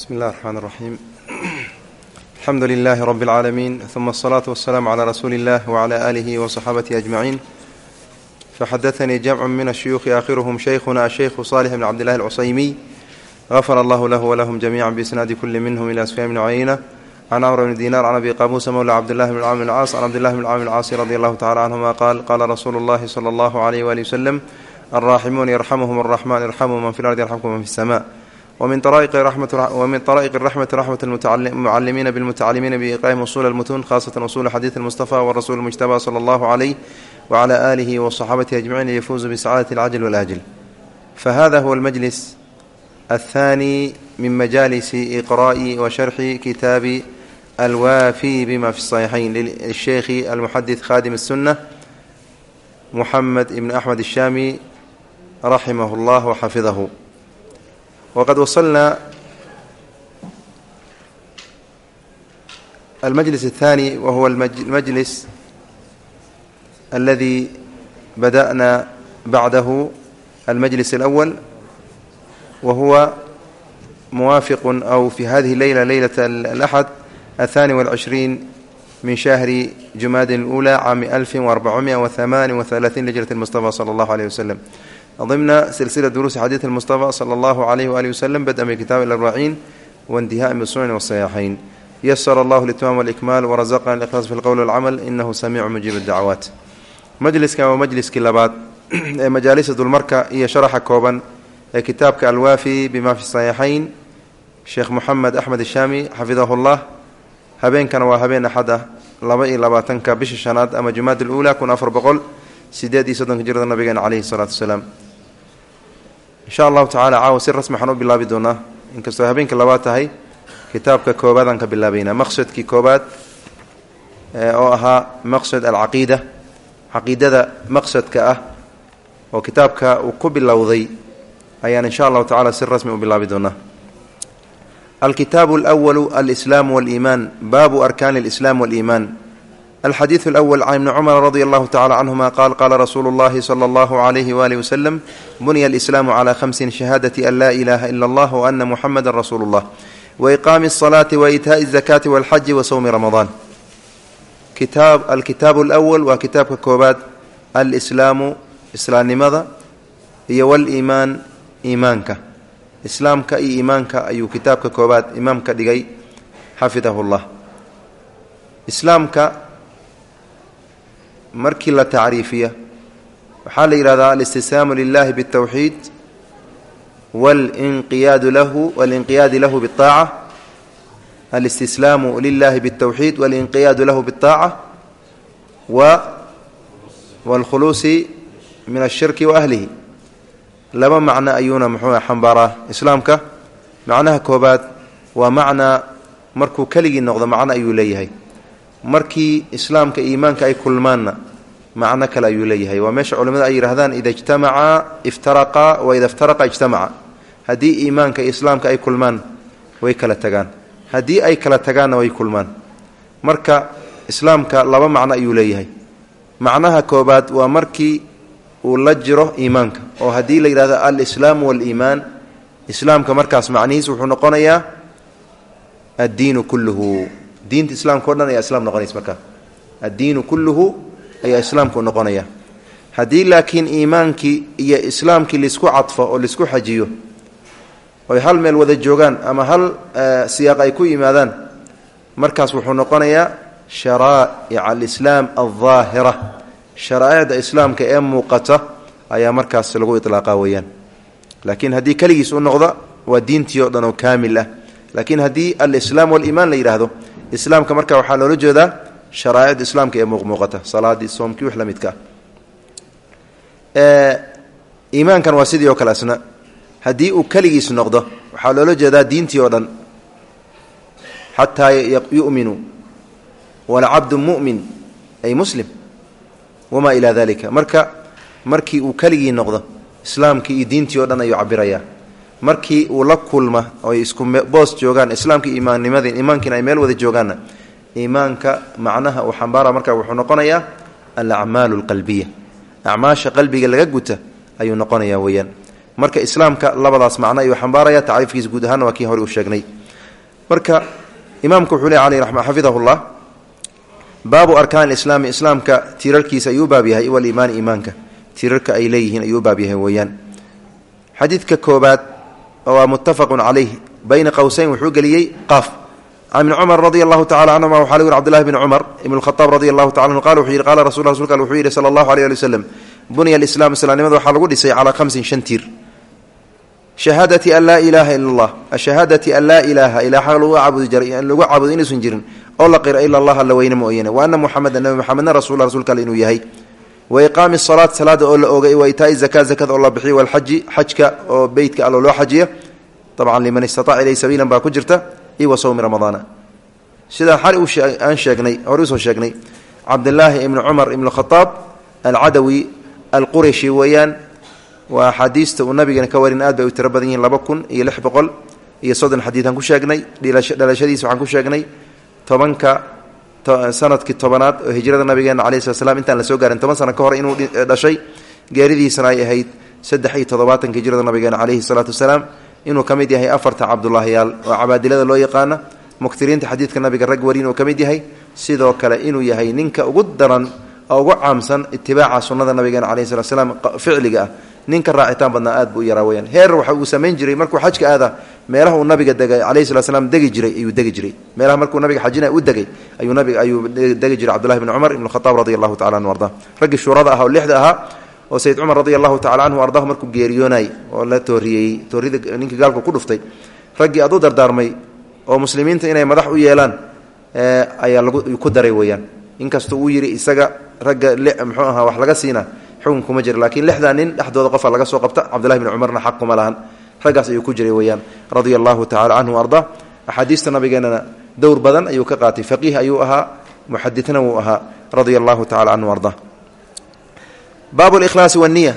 بسم الله الرحمن الرحيم الحمد لله رب العالمين ثم الصلاة والسلام على رسول الله وعلى آله وصحابته أجمعين فحدثني جمع من الشيوخ آخرهم شيخنا الشيخ صالح بن عبد الله العصيمي غفر الله له ولهم جميعا بإسناد كل منهم إلى سفيان بن عيينة عن عمرو بن دينار عن أبي قابوس مولى عبد الله بن عامر العاص عن عبد الله بن عامر العاص رضي الله تعالى عنهما قال قال رسول الله صلى الله عليه وآله وسلم الراحمون يرحمهم الرحمن يرحموا من في الأرض يرحمكم من في السماء ومن طرائق رحمة ومن طرائق الرحمة رحمة المعلمين بالمتعلمين بإقام أصول المتون خاصة أصول حديث المصطفى والرسول المجتبى صلى الله عليه وعلى آله وصحابته أجمعين ليفوزوا بسعادة العجل والآجل فهذا هو المجلس الثاني من مجالس إقراء وشرح كتاب الوافي بما في الصحيحين للشيخ المحدث خادم السنة محمد بن أحمد الشامي رحمه الله وحفظه وقد وصلنا المجلس الثاني وهو المجلس الذي بدأنا بعده المجلس الأول وهو موافق أو في هذه الليلة ليلة الأحد الثاني والعشرين من شهر جماد الأولى عام ألف وأربعمائة وثمان وثلاثين لجرة المصطفى صلى الله عليه وسلم ضمن سلسلة دروس حديث المصطفى صلى الله عليه وآله وسلم بدءا من كتاب الأربعين وانتهاء من السنن والصحيحين يسر الله الإتمام والإكمال ورزقنا الإخلاص في القول والعمل إنه سميع مجيب الدعوات majliskan waa majliskii labaad ee majaalisa dulmarka iyo sharaxa kooban ee kitaabka alwaafi bima fi saxiixayn sheekh moxamed axmed ishaami xafidahullah habeenkana waa habeen axad ah laba iyo labaatanka bisha shanaad ama jumaad aluula kun afar boqol sideed iyo soddonka jirada nabigeena caleyhi salaatu wasalaam. Insha allahu tacala caawa si rasmi waxaan u bilaabi doonaa. Inkastoo habeenka labaad tahay kitaabka koobaadaan ka bilaabaynaa maqsadkii koobaad oo ahaa maqsad alcaqiida. Caqiidada maqsadka ah oo kitaabka uu ku bilowday ayaan insha allahu tacala si rasmi u bilaabi doonaa. Alkitaabu alwalu alislaamu waliimaan. Baabu arkaani alislaam waliimaan alxadiidu alawal can ibni cumar radia allahu tacala canhuma qaal qaala rasuulu llahi sala allahu alayhi waalihi wasalam bunya alislaamu calaa khamsin shahaadati an laa ilaaha ila allah wa ana muxameda rasuulu llah waiqaami asalaati waitaai azakaati walxaji wa sowmi ramadaan kitaab alkitaabu alawal waa kitaabka koobaad alislaamu islaamnimada iyo waliimaan iimaanka islaamka iyo iimaanka ayuu kitaabka koobaad imaamka dhigay xafidahu llah markii la tacriifiya waxaa la yidhahdaa alistislaamu lilahi biاltowxiid walinqiyaadu lahu walinqiyaadi lahu biاlطaaca alistislaamu lilahi biاltowxiid walinqiyaadu lahu biاlطaaca wa wاlkhuluusi min ashirki wa ahlihi laba macno ayuuna muxuu xambaaraa islaamka macnaha koobaad waa macnaa markuu keligii noqdo macno ayuu leeyahay markii islaamka iimaanka ay kulmaanna macno kale ayuu leeyahay. Waa meesha culimada ay yidhahdaan ida ijtamacaa iftaraqaa wa ida iftaraqa ijtamaca. Haddii iimaanka islaamka ay kulmaan way kala tagaan. Haddii ay kala tagaanna way kulmaan. Marka islaamka laba macno ayuu leeyahay. Macnaha koobaad waa markii uu la jiro iimaanka oo haddii la yidhahdo alislaamu waaliimaan islaamka markaas macnihiis wuxuu noqonayaa addiinu kulluhu diinta islaamka dhan ayaa islaam noqonaysa markaa addiinu kulluhu ayaa islaamku noqonaya. Haddii laakiin iimaankii iyo islaamkii la isku cadfo oo la isku xajiyo oy hal meel wada joogaan ama hal siyaaq ay ku yimaadaan markaas wuxuu noqonayaa sharaa'ic alislaam aldaahira sharaa'icda islaamka ee muuqata ayaa markaas lagu iطlaaqa weeyaan. Laakiin haddii keligiis u noqdo waa diintii o dhan oo kaamil ah. Laakiin haddii alislaam waliimaan la yidhaahdo islaamka marka waxaa loola jeedaa sharaa'icda islaamka ee muuqmuuqata salaadii soomkii wix la midka. Ah iimaankan waa sidii oo kale asna. Haddii uu keligiis noqdo waxaa loola jeedaa diintii oo dhan. Xataa yu'minuu walcabdu mu'min ay muslim wamaa ilaa dalika marka markii uu keligii noqdo islaamkii iyo diintii o dhan ayuu cabirayaa markii uu la kulma oy isku boos joogaan islaamkii imaannimadii iimaankiina ay meel wada joogaanna iimaanka macnaha uu xambaara marka wuxuu noqonayaa alacmaalu alqalbiya. Acmaasha qalbiga laga guta ayuu noqonayaa weeyaan. Marka islaamka labadaas macno ayuu xambaaraya tacriifkiisa guud ahaana waa kii hore uu sheegnay. Marka imaamku wuxuu le aley xafidahu llah baabu arkaan islaami islaamka tiirarkiisa ayuu baab yahay waliimaani iimaanka. Tiirarka ay leeyihiin ayuu baab yahay weeyaan. Xadiidka koobaad waa muttafaqun calayh bayna qowseyn wuxuu geliyey qaaf. Can ibni cumar radi allahu tacala canhuma waxaa lagu yiri cbdullahi bni cumar ibn lkhataab allahu taala anhu qala wuxuu yidhi qala rasul rasulka wuxuu yidhi sala allahu aleyh ali waslem bunya alislaam islaamnimada waxaa lagu dhisay calaa khamsin shan tiir. Shahaadati an laa ilaaha ila allah ashahaadati an laa ilaaha ilaa lagu caabudi jiray lagu caabudo inuusan jirin oo la qira ila allah alla weyne mooyane wa ana muxameda nabi muxamedna rasulla rsulka inuu yahay wa iqaami salaat salaada oo la ogay wa itaai zaka zakada oo la bixiyo walxaji xajka oo beytka allo loo xajiya dabcan liman istataca ilay sabiilan baa ku jirta iyo wa sawmi ramadaana sidaan xali aan sheegnay hore u soo sheegnay cabdilaahi ibni cumar ibn khaaab alcadawi alqurashi weeyaan waa axaadiista uu nabigeena ka warin aad bay u tiro badan yihiin sannadkii tobanaad oo hijrada nabigeena calayi slat slam intaan la soo gaarin toban sano ka hor inuu dhashay geeridiisana ay ahayd saddex iyo toddobaatanka hijrada nabigeena caleyhi salaatu wasalaam. Inuu ka mid yahay afarta cabdulaahiyaal oo cabaadilada loo yaqaana muktiriinta xadiidka nabiga rag wari inuu ka mid yahay. Sidoo kale inuu yahay ninka ugu daran oo ugu caamsan itibaaca sunnada nabigeena calayi slat slam ficliga ah. Ninka raacitaan badnaa aad buu u yaraa weyaan heer waxa uu samayn jiray markuu xajka aada meelaha uu nabiga degay calayhi slat slam degi jiray ayuu degi jiray. Meelaha markuu nabiga xajina u degay ayuu nabiga ayuu degi jiray cabdullahi bni cumar ibn khataab radi allahu tacala anhu arda. Raggii shuurada ah oo lixda ahaa oo sayid cumar radi allahu tacala canhu ardahu markuu geeriyoonay oo la tooriyey toorida ninkii gaalku ku dhuftay. Raggii aad dardaarmay oo muslimiinta inay madax u yeelaan ayaa lagu ku daray weeyaan. Inkastoo uu yidhi isaga ragga muxuu ahaa wax laga siina xukun kuma jira laakiin lixdaa nin dhexdooda qofa laga soo qabta cabdullahi bni cumarna xaq kuma lahan raggaas ayuu ku jiray weeyaan radia allahu tacala canhu arda. Axaadiista nabigeenana dowr badan ayuu ka qaatay. Faqiih ayuu ahaa muxaditna wuu ahaa radia allahu tacala canhu arda baabu likhlaasi waniya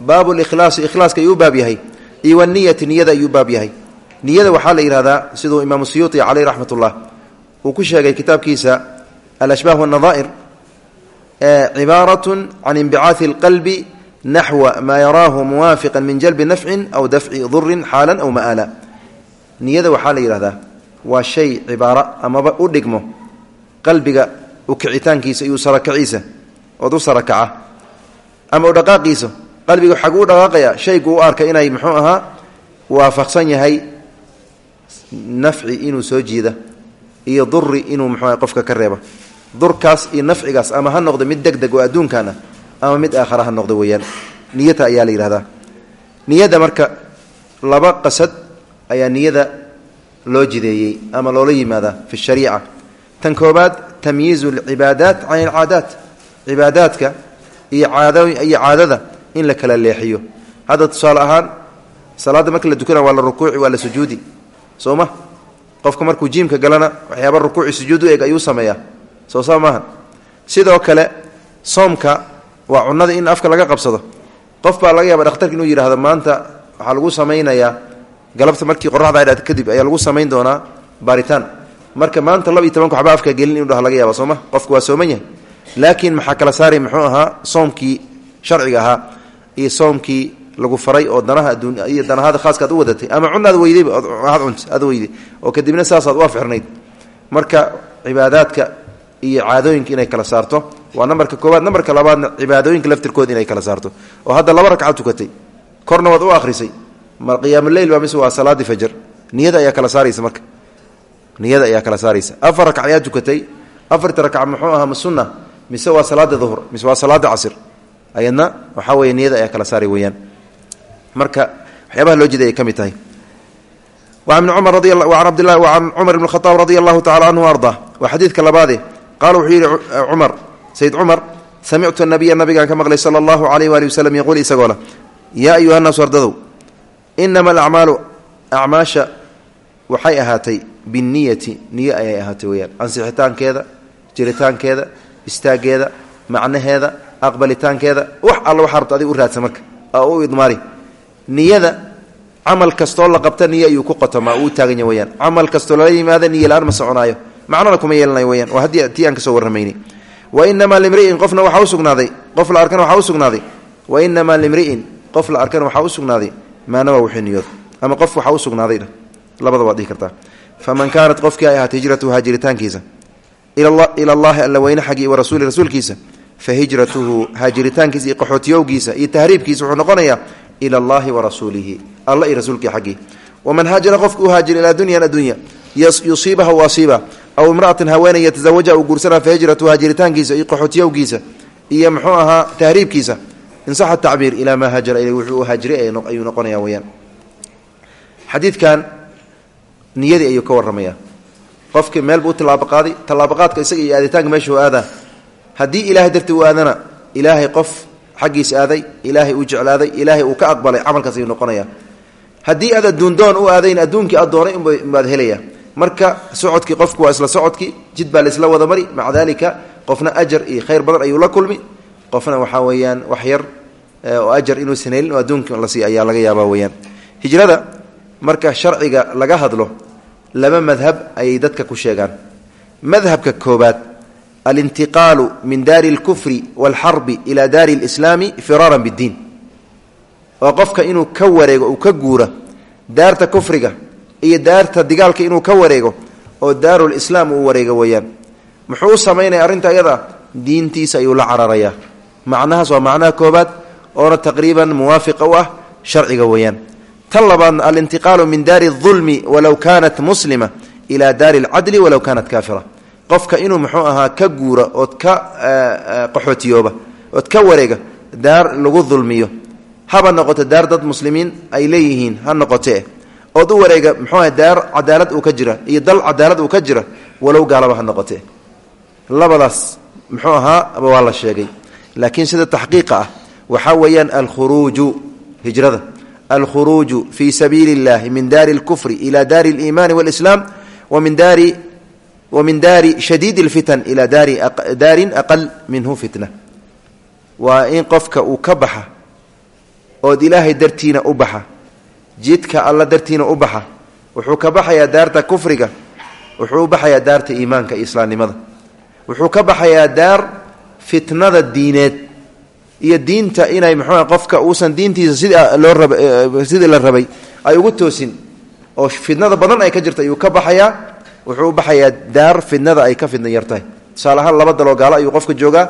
baabu likhlaasi ikhlaaska ayuu u baab yahay. Iyo waniyati niyada ayuu baab yahay. Niyada waxaa la yidhahdaa siduu imaamu siyuuti caleyh raxmat uu ku sheegay kitaabkiisa alashbaah wanadaa'ir cibaaratun can inbicaati اlqalbi naxwa maa yaraahu muwaafiqa min jalbi nafcin aw dafci durin xaalan aw ma'aala niyada waxaa la yidhahdaa waa shay cibaaro amaba u dhigmo qalbiga u kicitaankiisa iyo sarakaciisa ood u sarakaca ama u dhaqaaqiisa qalbiga xaguu dhaqaaqaya shaygu u arka inay muxuu ahaa waafaqsan yahay nafci inuu soo jiida iyo duri inuu muxuu aha qofka ka reeba durkaas iyo nafcigaas ama ha noqdo mid deg deg oo adduunkan ah ama mid aakhara ha noqdo weeyaan. Niyata ayaa la yidhahdaa niyada marka laba qasad ayaa niyada loo jideeyey ama loola yimaadaa fi shariica. Tan koobaad tamyiizu alcibaadaat can alcaadaat. Cibaadaadka iyo iyo caadada in la kala leexiyo. Hadda tusaale ahaan salaadda marka la dukana waa la rukuuci waa la sujuudi. Soo ma? Qofka markuu jiimka galana waxyaaba rukuuci sujuud u eg ayuu sameeyaa. Soo saa maaha? Sidoo kale soomka waa cunada in afka laga qabsado. Qof baa laga yaaba dhakhtarka inuu yidhahdo maanta waxaa lagu samaynayaa galabta markii qoraxda dha kadib ayaa lagu samayn doonaa baaritaan. Marka maanta laba iyo tobanka waxba afka gelin inu dhah laga yaaba sooma qofku waa sooman yahay. Laakiin maxaa kala saari muxuu ahaa soomkii sharciga ahaa iyo soomkii lagu faray oo danaha iyo danahada khaaska ad u wadatay. Ama cunaad weydayba ad cunt aad weyday. Oo kadibna saasaad u afxirnayd marka cibaadaadka iyo caadooyinka inay kala saarto. Waa nambarka koowaad. Nambarka labaadna cibaadooyinka laftirkooda inay kala saarto. Oo hadda laba ragcad tukatay. Korna waad u akhrisay. Ma qiyaamuleyl baa mise waa salaadii fajr niyada ayaa kala saaraysa marka. Niyada ayaa kala saaraysa. Afar rakc ayaa tukatay. Afarta rakc muxuu ahaa ma mise waa salaada duhr mise waa salaada casr ayadna waxaa weeye niyada ayaa kala saari weeyaan. Marka waxyaabaha loo jeeday ay ka mid tahay. An cumar radi ibn khaaab radia allahu tacala canhu arda waa xadiidka labaade qaala wuxuu yidhi cumar sayd cumar samictu nabiya nabigaan ka maqlay sala allahu alayh waali waslem yaquul isagoo leh yaa ayuha naasu ardadow inama alacmaalu acmaasha waxay ahaatay binniyati niyo ayay ahaatay weyaan ansixitaankeeda jiritaankeeda istaageeda macnaheeda aqbalitaankeeda wax alla waxa rabta adig u raadsa marka oo u idmaari niyada camal kastoo la qabta niyo ayuu ku qotomaa uu taaganya weyaan camal kastoo lala yimaada niyo ma soconaayo macnona kuma yeelanayo weyaan waa haddii tii aan ka soo warramaynay wa inamaa limri'in qofna waxaa usugnaaday qof la arkana waxaa usugnaaday wa inamaa limri'in qof la arkana waxaa usugnaaday maanaba wixii niyooda ama qof waxaa usugnaaday labada waad dhihi kartaa. Faman kaanat qofkii ay ahaat hijratuhu haajiritaankiisa ila allahi alla weyne xaggii wa rasuuli rasuulkiisa. Fa hijratuhu haajiritaankiisa iyo qaxootiyowgiisa iyo tahriibkiisa wuxuu noqonayaa ila allahi wa rasuulihi. Alla iyo rasuulkii xaggii waman haajara qofka u haajira ilaa dunyan addunya yusiibaha u asiiba. Aw imra'atan haweeney yatazawaja uu guursana fa hijratuhu haajiritaankiisa iyo qaxootiyowgiisa iyo muxuu ahaa tahriibkiisa. Insaxa tacbiir ilaa maa haajara il wuxuu u haajiray ayuu noqonaya weyaan xadiidkan niyadii ayuu ka warramaya qofkii meel buu u tallaabaqaaday tallaabaqaadka isaga iyo aaditaanka meesha u aadaa. Haddii ilaahay dartii u aadana ilaahay qof xaggiis aaday ilaahay uu jeclaaday ilaahay uu ka aqbalay camalkaas ayuu noqonaya haddii aad adduundoon u aadayn adduunkii marka socodkii qofku waa isla socodkii jid baa laisla wada mari maca daalika qofna ajar iyo khayr badan ayuu la kulmi qofna waxaa weeyaan wax yar oo ajar inuusan helin oo adduunka la siiy ayaa laga yaabaa weyaan hijrada marka sharciga laga hadlo laba madhab ayay dadka ku sheegaan madhabka koobaad alintiqaalu min daari اlkufri wاlxarbi ila daari اlislaami firaaran biddiin oo qofka inuu ka wareego uu ka guura daarta kufriga iyo daarta digaalka inuu ka wareego oo daarulislaam uu wareego weeyaan. Muxuu u samaynaya arrinta iyada? Diintiisa ayuu la cararayaa. Macnahaas waa macnaha koobaad oona taqriiban muwaafiqa u ah sharciga weeyaan. Tan labaadna alintiqaalu min daari اdulmi walow kaanat muslima ilaa daari اlcadli walow kaanat kaafira. Qofka inuu muxuu ahaa ka guura ood ka qaxootiyooba ood ka wareega daar lagu dulmiyo haba noqoto daar dad muslimiin ay leeyihiin ha noqotee ood u wareega muxuu aha daar cadaalad uu ka jira iyo dal cadaalad uu ka jira walow gaalaba ha noqotee labadaas muxuu ahaa waa la sheegay laakiin sida taxqiiqa ah waxaa weeyaan alkhuruuju hijrada alkhuruuju fi sabiili اllahi min daari اlkufri ila daari اliimaani wاlislaam wamin daari wamin daari shadiid اlfitan ila daari daarin aqal minhu fitna waa in qofka uu ka baxa ood ilaahay dartiina u baxa jidka alla dartiina u baxa wuxuu ka baxayaa daarta kufriga wuxuu u baxayaa daarta iimaanka iyo islaamnimada. Wuxuu ka baxayaa daar fitnada diineed iyo diinta inay muxuu qofka uusan diintiisa sida loo raba sidii la rabay ay ugu toosin oo fidnada badan ay ka jirta ayuu ka baxayaa wuxuu u baxayaa daar fidnada ay ka fidna yartahay tusaale ahaan laba daloo gaalo ayuu qofka joogaa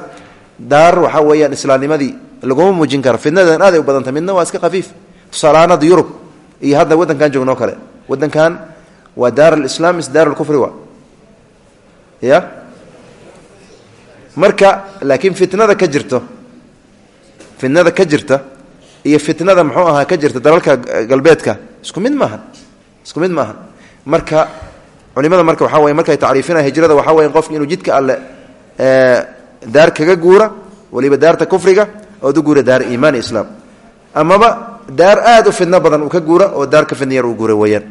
daar waxaa weeyaan islaamnimadii laguma muujin karo fidnadan aaday u badantah midna waa iska khafiif. Tusaale ahaan hadda yurub iyo hadda waddankan joogno kale. Waddankan waa daar alislaam is daar alkufri wa ya? Marka laakiin fitnada ka jirto fitnada ka jirta iyo fitnada muxuu ahaa ka jirta dalalka galbeedka isku mid maaha isku mid maaha marka culimada marka waxaa wey markay tacriifinaya hijrada waxaa weya qofki inuu jidka alle daar kaga guura waliba daarta kufriga ood u guura daar iimaan islaam. Amaba daar aad u fidno badan uu ka guura oo daar ka fidna yar uu guura weeyaan.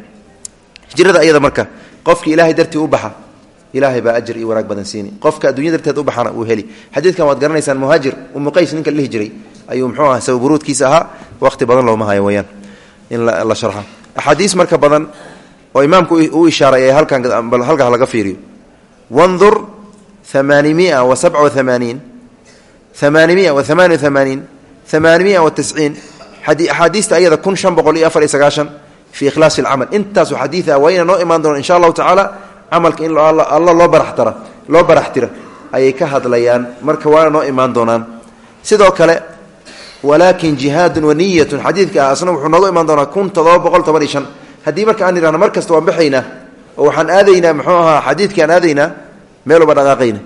Hijrada ayada marka qofki ilaahay dartii u baxa ilaahay baa ajir iyo wanaag badan siini. Qofka addunya darteed u baxana uu heli. Xadiidkan waad garanaysaan muhaajir umu qays ninka la dhihi ayuu muxuu aha sababuruudkiisa ahaa waqti badan looma hayo weyaan in la sharxa axaadiis marka badan oo imaamku uu ishaaray ee halkan halkaa laga fiiriyo. Wandur amaanimia wa sabca wa amaaniin amaanimia wa amaani wa amaaniin amaanimia wa tisciin axaadiista ayada kun shan boqol iyo afar iyo sagaashan fii ikhlaasi alcamal intaasu xadiid ah noo imaan doona insha allahu tacaala camalka in alla loo baraxtara loo baraxtira ayay ka hadlayaan. Marka waana noo imaan doonaan. Sidoo kale walaakin jihaadun waniyatun xadiidka ah asna wuxuu nooga imaan doonaa kun todoba boqol toban iyo shan. Haddii marka aan idhahno mar kasta waan baxaynaa oo waxaan aadaynaa muxuu ahaa xadiidkii aan aadaynaa meeluba dhaqaaqayna.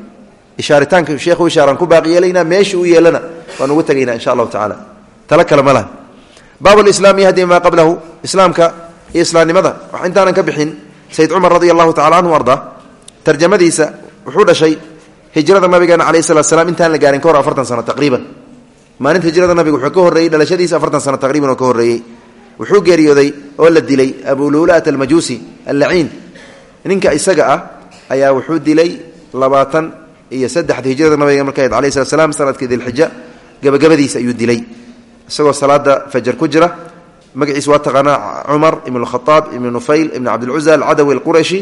Ishaaritaanka sheekhu ishaaraan ku baaqi yeelaynaa meesha u yeelana waan ugu tegaynaa insha allahu tacaala. Talo kale ma laha baab lislaam yahdi maa qablahu islaamka iyo islaamnimada. Wax intaanan ka bixin sayid cumar radi allahu tacala canhu arda tarjamadiisa wuxuu dhashay hijrada nabigeena calayh salat slam intaan la gaarin ka hor afartan sano taqriiban. Maalinta hijrada nabiga wuxuu ka horreeyey dhalashadiisa afartan sano taqriban oo ka horreeyey. Wuxuu geeriyooday oo la dilay abuluulaat almajuusi allaciin. Ninka isaga ah ayaa wuxuu dilay labaatan iyo saddexda hijrada nabiga marka alayh slat slam sannadkii dilxija gabagabadiisa ayuu dilay isagoo salaada fajar ku jira. Magaciis waa taqaanaa cumar ibn khaaab ibn nufayl ibn cabdilcuza alcadawi alqurashi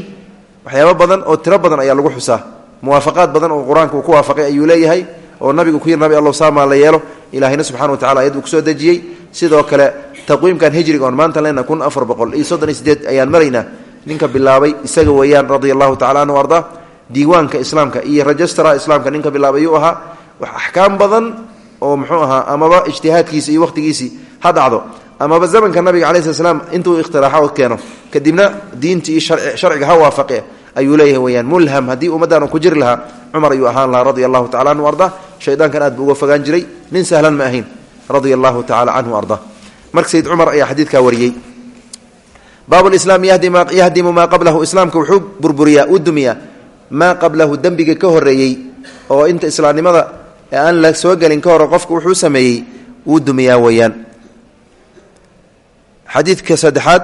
waxyaaba badan oo tiro badan ayaa lagu xusaa. Muwaafaqaad badan oo qur'aanka uu ku waafaqay ayuu leeyahay oo nabigu ku yiri nabi allow saamaa la yeelo. Ilaahayna subxana wa tacala ayad uu ku soo dejiyey. Sidoo kale taqwiimkan hijriga oon maanta lena kun afar boqol iyo soddon iyo sideed ayaan maraynaa ninka bilaabay isaga weeyaan radia allahu tacala anhu arda diiwaanka islaamka iyo rajastara islaamka ninka bilaabay yuu ahaa. Wax axkaam badan oo muxuu ahaa amaba ijtihaadkiisi iyo wakhtigiisii ha dhacdo amaba zamanka nabiga cala slat intuu ikhtiraxo keeno kadibna diinti iyo sharciga ha waafaqe ayuu leeyahay weyaan mulham haddii ummaddan ku jiri lahaa cumar ayuu ahaan lahaa radia allahu tacala anhu arda shaydaankan aad buu uga fogaan jiray nin sahlan ma ahayn radia allahu tacala arda. Marka sayid cumar ayaa xadiidkaa wariyey. Baabulislaam yahdimu maa qablahu islaamka wuxuu burburiyaa u dumiyaa maa qablahu dembiga ka horeeyey oo inta aan la soo gelin ka hore qofku wuxuu sameeyey wuu dumiyaa weeyaan. Xadiidka saddexaad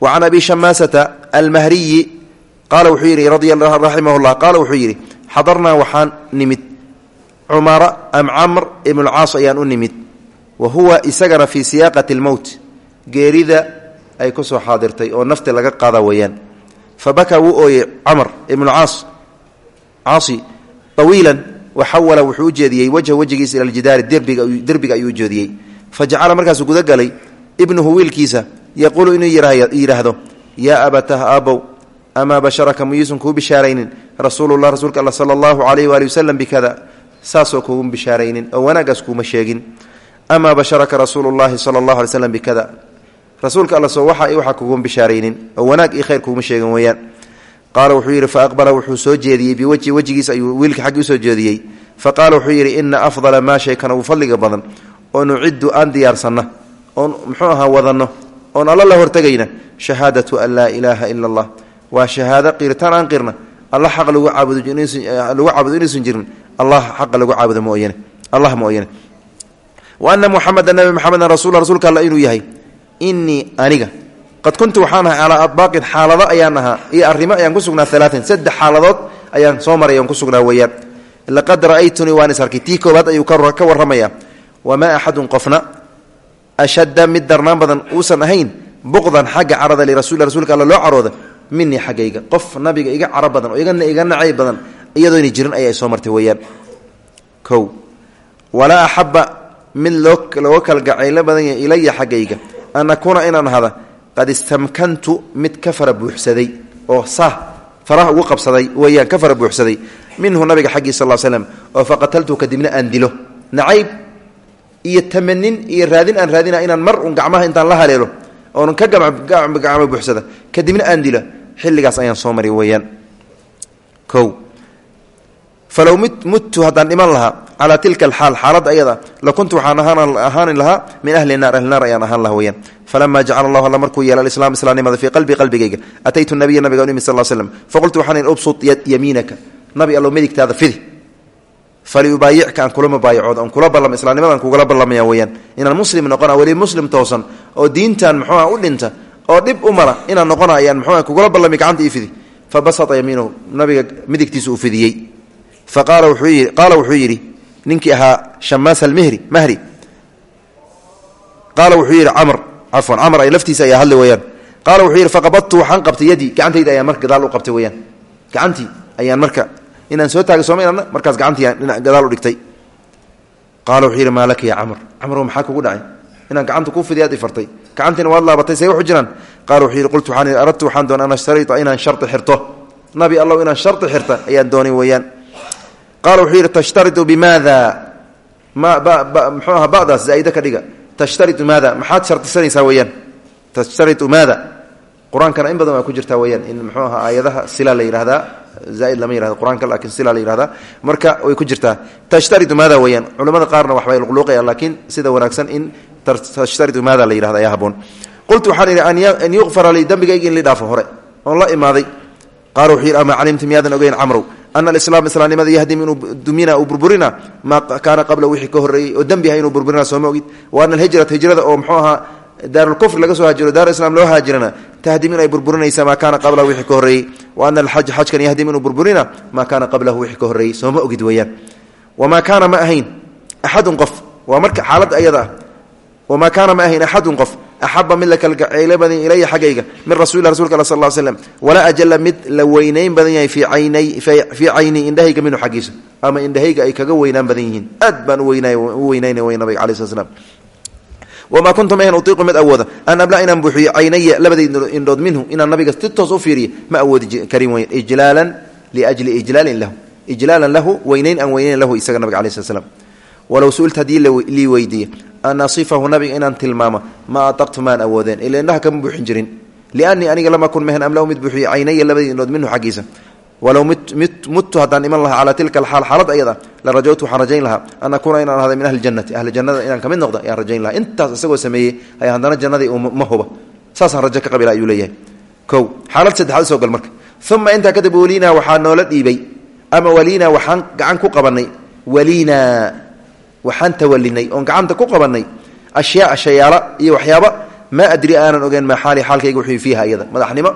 wa can abi shamaasata almahriyi qaala wuxuu yidhi raximah llah qaala wuxuu yidhi xadarnaa waxaan nimid cumara am camr ibnulcaas ayaan u nimid wa huwa isagana fii siyaaqati lmowt geerida ay ku soo xaadirtay oo nafti laga qaada weeyaan. Fa bakaa wuu ooyey camr ibnucaas caasi awiilan waxawala wuxuu u jeediyey wajha wejigiisa ila ljidaari derbiga ayuu ujeediyey fa jacala markaasuu gudagalay ibnuhu wiilkiisa yaquulu inuu yidhaahdo yaa abatah aabow amaa basharaka muyuusan kuu bishaaraynin? Rasuululah rasuulka alla sala allahu calayh waali wasalam bikada saasoo kugu bishaaraynin oo wanaagaas kuuma sheegin. Amaa basharaka rasuulu llahi sala allahu alay slam bikada rasuulka alla soo waxa waxa kugu bishaaraynin oo wanaag iyo khayr kuuma sheegin weeyaan qaala wuxuu yidhi fa aqbala wuxuu soo jeediyey biwajhi wejigiis ayuu wiilka xaggii u soo jeediyey. Fa wuxuu yidhi ina afdala maa shaykan ugu fadliga badan oo nuciddu aan diyaarsanna oon muxuu ahaa wadanno oon alla la hortegayna shahaadatu an laa ilaaha ila allah. Waa shahaado qiritaan aan qirna alla xaq lagu caabudo lagu caabudo inuusan jirin allah xaqa lagu caabudo mooyane allah mooyane. Wa ana muxameda nabi maxameda rasul rasuulka alla inuu yahay inii aniga qad kuntu waxaan ahay calaa adbaaqin xaalado ayaan ahaa iyo arrimo ayaan ku sugnaa alaain saddex xaaladood ayaan soo maray aan ku sugnaa weeyaan. Laqad ra'aytunii waan is arkay. Tii koobaad ayuu ka warramaya. Wamaa axadun qofna? Ashadda mid darnaan badan uusan ahayn buqdan xagga carada lirasuuli rasuulka alla loo carooda minii xaggayga. Qof nabiga iga caro badan oo iga nacay badan iyadoona jirin ayay soo martay weeyaan. Kow walaa axabba mid looga kalgacaylo badan ilaya xaggayga. An akuuna inaan ahada qad istamkantu mid ka fara buuxsaday oo sah faraha ugu qabsaday weeyaan ka fara buuxsaday minhu nabiga xaggii sal slm oo faqataltu kadibna aan dilo. Nacayb iyo tamanin iyo raadin aan raadina inaan mar un gacmaha intaan la haleelo oon ka gacmo buuxsada kadibna aan dilo. Xilligaas ayaan soo mari weeyaan. O falow muttu haddaan dhiman lahaa calaa tilka alxaal xaaladda ayada lakuntu waxaan ahaani lahaa min ahli naar ahli naar ayaan ahaan laha weyaan falama jacala allahu alla markuu yeela alislaam islaamnimada fii qalbii qalbigayga ataytu nabiya nabiga imi sal slm faqultu waxaan ubsud yamiinaka. Nabi allow midigtaada fidi. Faliubaayicka aan kula mubaayacood aan kula ballam islaamnimadaan kugula ballamaya weyaan inaan muslim noqona weli muslim toosan oo diintan muxuuha u dhinta oo dhib u mara inaan noqona ayaan muxuuha kugula ballami gacanta ii fidi. Fa yamiinahu nabiga midigtiisa uu fidiyey qaala wuxuu yidhi ninkii ahaa shamaas almihri mahri qaala wuxuu yidhi camr cafwan camr ay laftiisa ayaa hadli weyaan qaala wuxuu yidhi faqabadtu waxaan qabtay yadii gacantayda ayaan marka gadaal u qabtay weyaan gacantii ayaan marka inaan soo taagay sooma markaas gacantii gadaal u dhigtay qaala wuxuu yidhi maa laka ya camr camro maxaa kugu dhacay inaan gacanta kuu fidiyaad i fartay gacantiina waad laabatay say waxu jiraan qaala wuxuu yidhi qultu waxaan aradtu waxaan doona an ashtarita inaan sharti xirto nabi allow inaan sharti xirta ayaan doonay weeyaan qaala wuxuu yidhi tashtaritu bimaada ma mxuu aha badaas zaaida ka dhiga. Tashtaritu maada maxaad shardisanaysaa weeyaan. Tashtaritu maada qur'aankana in badan ku jirtaa weyaan in mxuu aha aayadaha sila la yihahdaa zaaid lama yihahdo qur'aanka laakiin sila la yihahdaa marka way ku jirtaa. Tashtaritu maada weyaan culamada qaarna waxbay luqluuqayaan laakiin sida wanaagsan in tashtaritu maada la yihahda ayaa haboon qultu waxaan idhi an yuqfara lii dembigayga in li dhaafo hore. Oon la imaaday. Qaala wuxuu yidhi ama calimta miyaadan ogeyn camrow ana alislaam islaamnimada yahdim inuu dumina uu burburina maa kaana qabla wixii ka horreeyey oo dembi ah inuu burburina sooma ogid wa ana alhijrata hijrada oo muxuu ahaa daarulkufr laga soo haajiro daar islaam loo haajirana tahdim in ay burburinaysa maa kaana qablahu wixii ka horreeyey wa ana alxaj xajkan yahdim inuu burburina maa kaana qablahu wixii ka horreeyey sooma ogid weeyaan wamaa kaana ma ahayn axadun qof waa wamaa kaana ma ahayn axadun qof axaba mid la kalgaceylo badan ilaya xaggayga min rasul rasulka al sal slm walaa ajala mid la weynayn badan yahay fii cayni indhahayga minhu xaggiisa ama indhahayga ay kaga weynaan badan yihiin aad baan u weynayna w nabiga ala sl slam wamaa kuntu mahan utiiqu mid awooda an abla inaan buuxiyo caynaya labada indhood minhu inaan nabiga si toos u fiiriyo ma awoodi karin weyn ijlaalan liajli ijlaalin lahu ijlaalan lahu weynayn aan weynayn lahu isaga nabiga alai slat slam walow su'ilta an asifahu nabiga inaan tilmaamo ma ataqtu maan awoodeen. Ila indhaha kama buuxin jirin. Lianii aniga lama kun mahan amlahu mid buuxiyo caynaya labadii indhood minhu xaggiisa. Walow muttu haddaan iman lahaa calaa tilka alxaal xaalad ayada la rajawtu waxaan rajayn lahaa. An akuuna inaan ahday min ahli jannati. Ahli jannada inaan ka mid noqda ayaan rajayn lahaa. Intaas isagoo sameeyey ayaa haddana jannadii ma huba saasaan rajo ka qabila ayuu leeyahay. Kow xaalad saddexaad u soo gal marka. Uma intaa kadib waliinaa waxaa noola dhiibay. Ama waliinaa waxaan waxaan tawalinay oon gacanta ku qabanay ashyaa shayaala iyo waxyaaba maa adri aanan ogeen maa xaali xaalkayga wuxuu fiiha iyada. Madaxnimo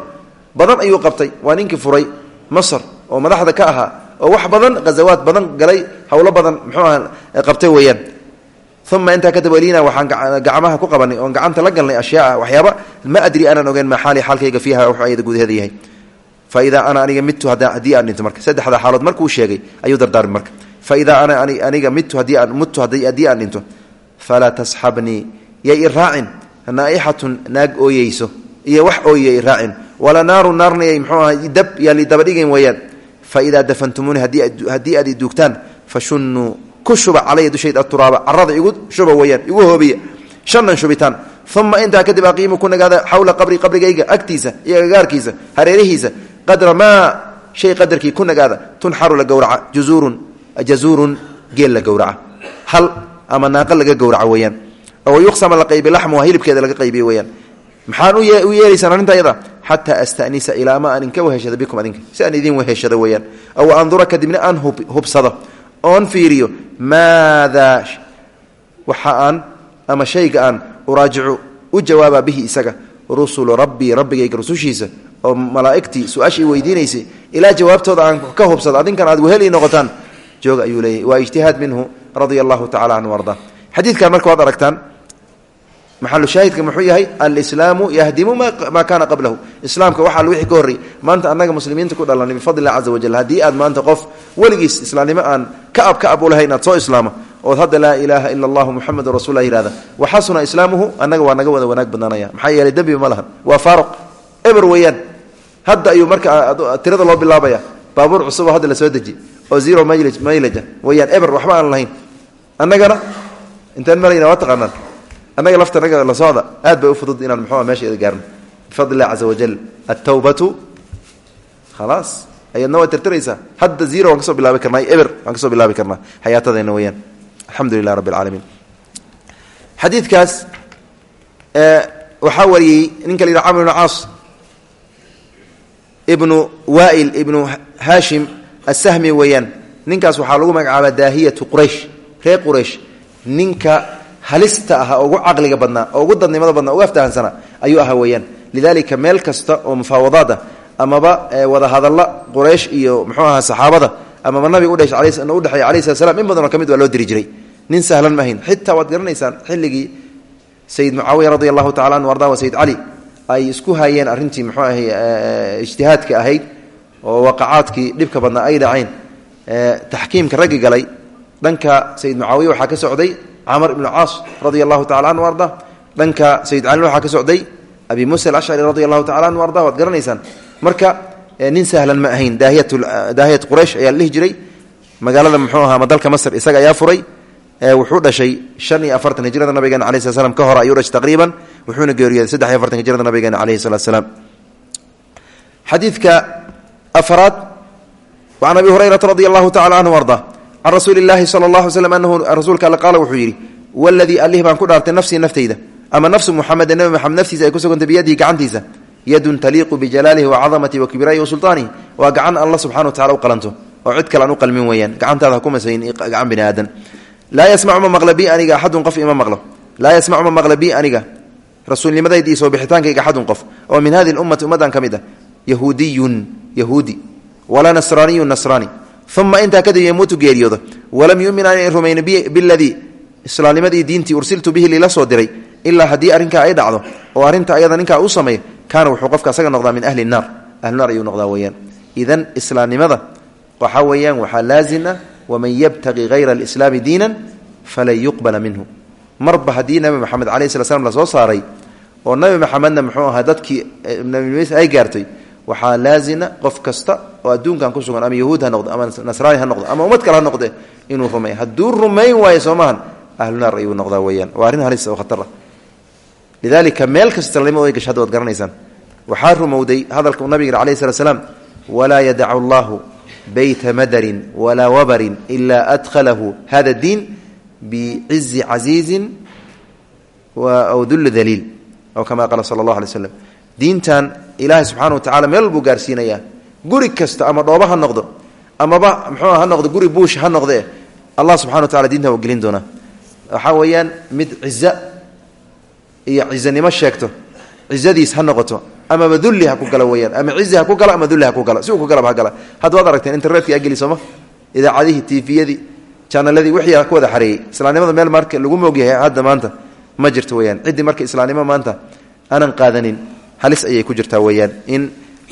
badan ayuu qabtay waa ninkii furay masr oo madaxda ka ahaa oo wax badan ghazawaad badan galay howlo badan muxuu aha qabtay weeyaan. Uma intaa kadib waliina waxaan gacmaha ku qabanay oon gacanta la galnay ashyaa waxyaaba ma adri aanan ogeen maa xaali xaalkayga fiiha wuxuu ayada gudaheeda yahay. Fa ana aniga midtu haddii aan dhinto marka saddexda xaalood markuu sheegay ayuu dardaarmi marka fa idaa ana aniga midtu haddii aan dhinto falaa tasxabnii yay i raacin naaixatun naag ooyeyso iyo wax ooyiya i raacin wala naaru naarnayay mxuu aha dab yaa lidabadhigayn weeyaan fa idaa dafantumuuni haddii aad iduugtaan fa shunnuu ku shuba calaya dushayd aturaaba carada igu shuba weeyaan igu hoobiya shannan shubitaan uma intaa kadib aqiimu ku nagaada xawla qabri qabrigayga agtiisa iyo agagaarkiisa hareerihiisa qadra maa shay qadarkii ku nagaada tunxaru la gowraca juzuurun jazuurun geel la gowraca. Hal ama naaqa laga gowraca weeyaan. Oo yuqsama la qaybi laxmuha hilibkeeda laga qaybiye weeyaan. Maxaan u yeelaysaan arrinta ayada? Xataa astanisa ilaa ma aan inka weheshado bikum adinka. Si aan idin weheshado weeyaan. Aw andura kadibna aan hubsado. Oon fiiriyo maadaa waxa aan ama shayga aan uraajicu u jawaaba bihi isaga. Rusulu rabbii rabbigayga rusushiisa oo malaa'igtii su'aashii weydiinaysay ilaa jawaabtooda aan ka hubsado adinkan aad weheli noqotaan jooga ayuu leeyahy. Waa ijtihaad minhu radia allahu tacala canhu arda xadiidkan marka waad aragtaan maxalu shaahidka muxuu yahay alislaamu yahdimu maa kaana qablahu. Islaamka waxaa wixii ka horrey maanta annaga muslimiinta ku dhalanay bifadli caza wajal haddii aad maanta qof weligiis islaamnimo aan ka ab ka ab u lahayn aad soo islaamo ood hadda laa ilaaha ila allahu muxamedun rasul lah waxasuna islaamuhu annaga waa naga wada wanaag badnaanaya maxaa yeeley dembiba ma lahan. Waa faaruq. Eber weeyaan. Hadda ayuu marka tirada loo bilaabaya baabuur cusuboo hadda la soo deji oo zero maylaja weyaan eber waxba aan lahayn. Annagana intaan marayna waa taqaanaan. Annaga lafta naga la socda aad bay u fudud inaan muxuua meesha ida gaarno. Bifadli illah caza wajal altawbatu khalaas. Ayaadna waa tirtiraysaa. Hadda zero waan ka soo bilaabi karnaa eber waan ka soo bilaabi karnaa. Xayaatadeenna weyaan alxamdu lilah rabbi alcaalamiin xadiidkaas waxaa wariyey ninka la yidhaha camr ibnu caas ibnu waa'il ibnu haashim assahmi weeyaan. Ninkaas waxaa lagu magacaabaa daahiyatu quraysh reer quraysh. Ninka halista aha ugu caqliga badnaa oo ugu dadnimada badnaa uga aftahansanaa ayuu ahaa weeyaan. Lidalika meel kasta oo mufaawadaad ah amaba wada hadalla quraysh iyo muxuu ahaa saxaabada amaba nabiga udhexeeya calayhi slat slam in badanoo ka mid waa loo diri jiray. Nin sahlan maahayn xitaa waad garanaysaan xilligii sayid mucaawiya radi allahu tacala arda wa sayid cali ay isku hayeen arrintii muxuu ahay ijtihaadka ahayd oo waqacaadkii dhibka badnaa ay dhacayn taxkiimka raggi galay dhanka sayid mucaawiya waxaa ka socday camr ibnu caas radia tacala anhu arda dhanka sayid calina waxaa ka socday abi muusa alashcari radia allahu tacala anhu arda waad garanaysaan. Marka nin sahlan ma ahayn daahiyat quraysh ayaa la jiray. Magaalada muxuu ahaa madalka masr isaga ayaa furay. Wuxuu dhashay shan iyo afartan hijrada nabigeena alai slat slam ka hore ayuu dhashay taqriiban wuxuuna geeriyooday saddex iyo afartan hijrada nabigeena alayhi salat slaam xadiidka afraad an abi hurayrata radi allahu tacala canhu arda can rasuuli illaahi sala allah slam anahu rasuulka alle qaala wuxuu yidhi ku dhaartay nafsii naftayda ama nafsu muxameda nebi maxamed naftiisa ay ku sugantay biyadihi yadun taliiqu bijalaalihi wacadamatihi wa kibraa'ihi wa sultaanihi waa gacan alla subxana wa tacala u qalanto oo cid kale aan qalmin weeyaan gacantaada ha ku masayn gacan bini aadan laa yasmacu ma aniga axadun qof ima maqlo. Laa yasmacu ma aniga rasuulnimadayda iyo soo bixitaankayga axadun qof oo min hadihi ummati ummaddan ka mid ah yahuudiyun yahuudi walaa nasraaniyun nasraani. Uma intaa kadib yamuutu geeriyooda walam yumin aan rumayn biladii islaamnimadii diintii ursiltu bihi lila soo diray ilaa haddii arrinkaa ay dhacdo oo arrinta ayada ninkaa u sameeyo kaana wuxuu qofka asaga noqdaa min ahli naar. Ahlunaar ayuu noqdaa weyaan idan islaamnimada waxaa weeyaan waxaa laazim ah waman marba haddii nabi maxamed calayhi sala slam la soo saaray oo nabi maxamedna muxuu ahaa dadkii nabinimis ay gaartay waxaa laazina qof kasta oo adduunkan ku sugan ama yahuud ha noqdo ama nasraani ha noqdo ama ummad kale ha noqde inuu rumeey hadduu rumayn waayo soo maahan ahlunaar ayuu noqdaa weyaan waa arrin halis oo khatar ah. Meel kasta islaanimadu ay gasho hadda waad garanaysaan. Waxaa rumowday hadalka nabiga alayh slat slaam walaa yadacu allahu beyta madarin walaa wabarin ilaa adkhalahu. Hada diin bicizi casiizin aw dulli daliil aw kama qaala sala allah alay slam diintan ilaahay subxana wa tacala meel walbuu gaarsiinayaa guri kasta ama dhooba ha noqdo amaba mxuu ha noqdo guri buush ha noqdee allah subxana wa tacala diintan waa gelin doonaa waxaa weeyaan mid ciza iyo cizanimo sheegto cizadiis ha noqoto amaba dulli ha ku gala weyaan ama cizi ha ku gala ama dulli ha ku gala si uu ku janaladii wixii ku wada xareeyey islaamnimada meel marka lagu moogyahay hadda maanta ma jirto weyaan ciddii marka islaamnimo maanta aanan qaadanin halis ayay ku jirtaa weyaan in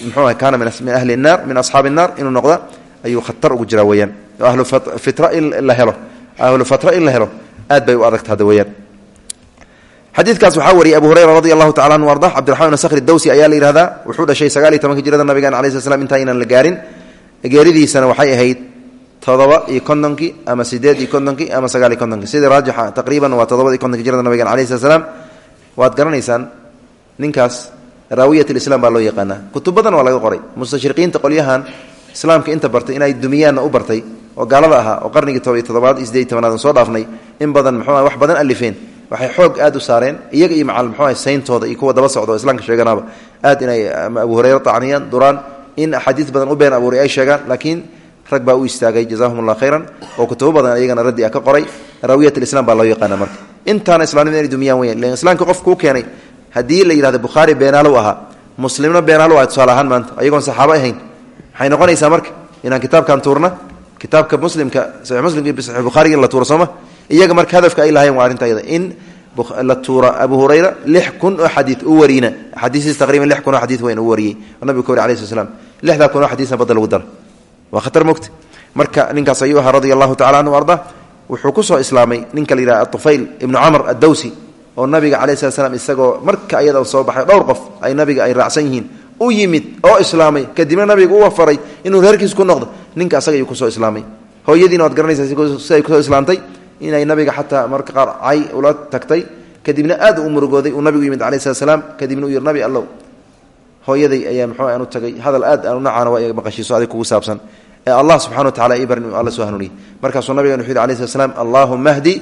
muxuu aha kaana min ahli naar min asxaabi naar inuu noqda ayuu khatar ugu jiraa weyaan ahlu fitra in la helo. Ahlu fatra in la helo. Aad bay u adagta hadda weyaan xadiidkaas waxaa wariyay abu hurayra radi allahu tacala anhu arda cabdiraxman sakri dawsi ayaa la yihahdaa wuxuu dhashay sagaal iyo tobanka jirada nabigan alai sl slam intaa inaan la gaarin. Geeridiisana waxay ahayd todoba iyo kontonkii ama sideed iyo kontonkii ama sagaal iyo kontonkii sidii raajixa taqriiban waa todobada iyo kontonki jirada nabigan alayh slat waad garanaysaan ninkaas raawiyat lislam baa loo yaqaanaa. Kutub badan waa laga qoray. Mustashriqiinta qolyahan islaamka inta bartay inay dumiyaanna u bartay oo gaalada ahaa oo qarnigii toba iyo todobaad iyo tobanaad soo dhaafnay in badan muxuu wax badan alifeen. Waxay xoog aad u saareen iyaga iyo macal muxuu sayntooda iyo kuwa daba socda islaamka sheeganaaba. Aad inay abu hureyre tacniyaan duraan in axaadiis badan u been abuuray ay sheegaan laakiin rag baa u istaagay jazahum allah khayran oo kutubo badan iyagana raddi ah ka qoray. Raawiyat alislam baa loo yaqaana marka. Intaana islamnimada inay dumiyaan weyaan lan islaamka qof kuu keenay haddii la yidhahdo bukhaari beenaalow ahaa muslimna beenaalow ah tusaale maanta ayagoon saxaabo ahayn waxay noqonaysaa marka? Inaan kitaabkan tuurna kitaabka muslimka saxiix muslimka saxiix bukhaariga la tuuro iyaga marka hadafka ay lahayen waa arrinta iyada in la tuura abu hurayra lix kun oo xadii u wariyna axaadiistiis taqriban lix kun oo xadiis weyn u wariyey. Nabiga ka wari alai sl kun oo xadiisna badda lagu dara waa khatar mogta marka ninkaas ayuu ahaa radia allahu tacala anhu arda wuxuu ku soo islaamay ninka la yidhaha atufayl ibnu camr addawsi oo nabiga calayi slat isagoo marka ayada soo baxay dhowr qof ay nabiga ay raacsan yihiin u yimid oo islaamay. Kadibna nabiga u wafaray inuu reerkiis ku noqdo. Ninka asaga ayuu ku soo islaamay. Hooyadiina waad garanaysaa siday ku soo islaamtay inay nabiga xataa marka qaar cay ula tagtay. Kadibna aad u murugooday uu nabigu yimid calayi slat kadibna uu yihi nabi allow hooyaday ayaa muxuu aan u tagay. Hadal aad aan unacaana waa iga maqashiiso adig kugu saabsan. Ee allah subxana wa tacala ii barin uu alla soo hanuuniyey markaasuu nabigan wuxu yidhi alai slat slam allaahuma hdi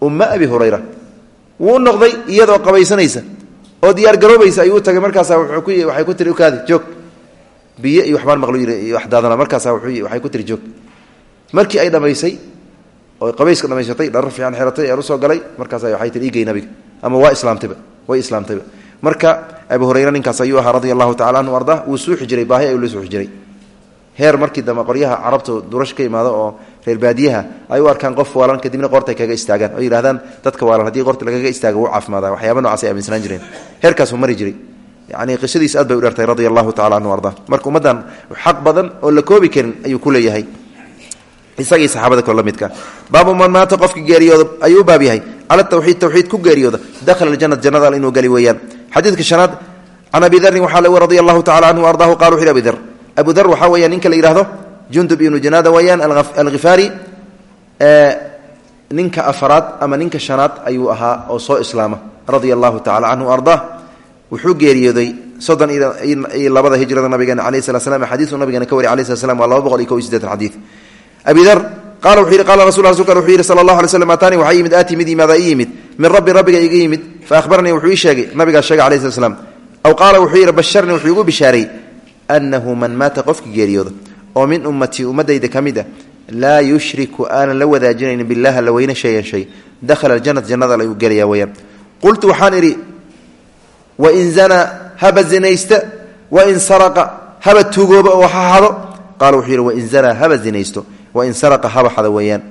umma abi hurayra. Wuu noqday iyadoo qabaysanaysa oo diyaar garoobaysa ayuu tagay. Markaasa waxay ku tiri ukaadi joog. Biyo iyo waxbaan maqlu yii iyo waxdaadana. Markaasa waxay ku tiri joog. Markii ay dhammaysay oo qabayska dhamaysatay dharar fiican xeratay aan u soo galay. Markaasa waxay tii igey nabiga. Ama waa islaamtayba way islaamtayba marka abu hurayre ninkaas ayuu ahaa radia allahu tacala anhu arda wuu suuxi jiray baahi ayuu la suuxi jiray heer markii dambe qoryaha carabta durash ka imaado oo reer baadiyaha ay u arkaan qof waalan kadibna qoortay kaga istaagaan. Oo yidhahdaan dadka waalan haddii qoorta lagaga istaaga wuu caafimaada waxyaaba nocaas ay aaminsanaan jireen. Heerkaasuu mari jiray. Yani qisadiis aad bay u dheertay radia allahu anhu arda. Marka ummaddan xaq badan oo la koobi karin ayuu ku leeyahay. Isagii saxaabada kale midka. Baabu man maata qofka geeriyooda ayuu baab yahay cala tawxiid tawxiid ku geeriyooda dakhala aljanat jannada inuu gali weeyaan xadiidka shanaad can abi darin waxaa la radia allahu tacala canhu ardaahu qala wuxu abi dar abu dar waxaa weya ninka la yihahdo jundub ibnu janaada weeyaan alkhifaari ninka afaraad ama ninka shanaad ayuu ahaa oo soo islaama radia allahu tacala canhu ardaa wuxuu geeriyooday soddon iyo labada hijrada nabigeena alayh slat slam xadiisu nabigeena ka wariy alayh slat slam waa laba boqol iyo ko iyo sideetan xadiid. Abi dar qala wuxuu yidhi qala rasul rasulka wuxuu yidhi sala allahu alay slam ataanii waxaa yimid aatii mid yimaada ii yimid min rabbi rabbiga iga yimid fa ahbaranii wuxuu ii sheegay nabigaa sheegay alayh slat slam aw qaala wuxuu yidhi basharnii wuxuu igu bishaareeyey anahu man maata qofka geeriyooda oo min ummatii ummadayda ka mid a laa yushriku aanan la wadaajinaynin bilah alla weyne shayan shay dakhala aljanat jannada ayuu gelaya weyaan qultu waxaan idhi wain zanaa haba zinaysta wain saraqa haba tugooba oo ha hado qaala wuxuu yidhi wain zanaa haba zinaysto wain saraqa haba hada weeyaan.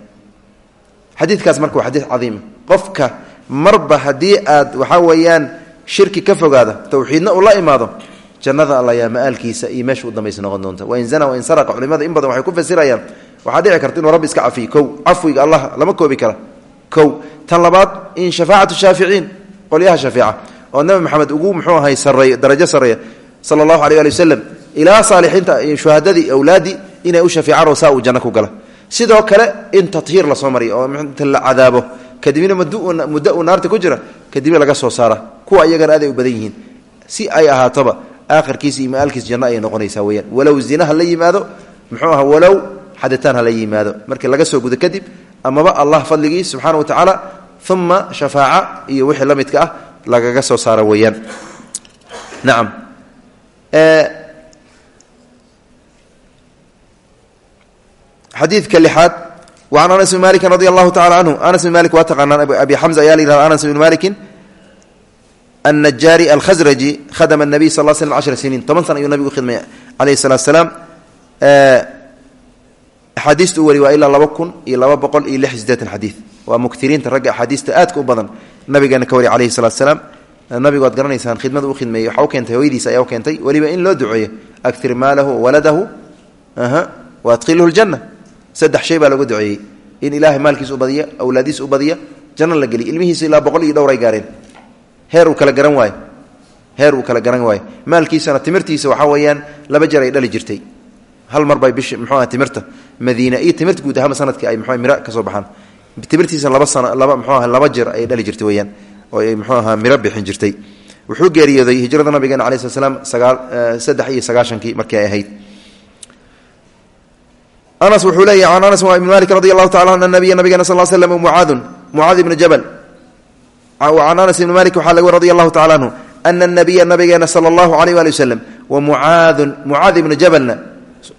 Xadiidkaas marka waa xadiid cadiima qofka marba haddii aad waxaa weeyaan shirki ka fogaada towxiidna uu la imaado jannada alla yaa maalkiisa iyo meesha u dambaysa noqon doonta. Wain zana wain saraqa culimada in badan waxay ku fasirayaan waxaa dhici karta inuu rabbi iska cafiyo kow cafwiga allah lama koobi kara. Kow tan labaad in shafaacatu shaaficiin qolyaha shafeeca oo nabi maxamed ugu muxuu ahay sareey darajo sarreeya inay u shafeecaan oo saa uu janno ku gala. Sidoo kale in tathiir la soo mariyo oo inta la cadaabo kadibna muddo uu naarta ku jira kadibna laga soo saara. Kuwa iyagana aaday u badan yihiin. Si ay ahaatoba aakhirkiisa iyo maalkiis janno ayay noqonaysaa weyaan walow zina la yimaado muxuu aha walow xaditaan ha la yimaado. Markii laga soo gudo kadib amaba allah fadligiis subxaana wa uma shafaaca iyo wixii la midka ah lagaga soo saaro weeyaan. Nacam xadiidka lixaad wacan anas bn malikin radi allahu tacala canhu anas bn malik waa taqaanaan abi xamza ayaa la yihahda anas bn malikin annajaari alkhasraji khadama nabiy sal l slm cashra siniin. Toban sana ayuu nabigu khidmay calayhi salatu salaam. Axaadiistu u wari waa ilaa laba kun iyo laba boqol iyo lix sideetan xadiid. Waa muktiriinta ragga axaadiista aadka u badan nabigeena ka wari calayhi salatu salaam. Nabigu waad garanaysaan khidmada u khidmeeyey waxa u keentay hooyadiisa ayaa u keentay. Weliba in loo duceeyo aktir maalahu waladahu wa adkhilhu ljanna saddex shay baa looga duceeyey. In ilaahay maalkiis u badiya awlaadiis u badiya janno la geliy ilmihiisa ilaa boqol iyo dhowr ay gaareen. Heer uu kala garan waayo heer uu kala garan waayo maalkiisana timirtiisa waxaa weeyaan laba jeer ay dhali jirtay. Hal mar bay bishi muxuu aha timirta madiina. Iyo timirta guud ahaanba sannadkii ay muxuu miro ka baxaan. Timirtiisa laba sano laba muxuu aha laba jeer ay dhali jirtay weeyaan. Oo ay muxuu ahaa miro bixin jirtay. Wuxuu geeriyooday hijrada nabigeena calayi slat slam sagaal saddex iyo sagaashankii markii ay ahayd anas wuxuu leeyahy can anas ibn malik radi allahu tacala an nabiya nabigeena sal l slam mucaadun mucaad ibnu jabal. Can anas ibni malik waxaa laga radi allahu tacala anhu ana nabiya nabigeena sala allahu alayh ali wasalam wa mucaadun mucaad ibnu jabalna.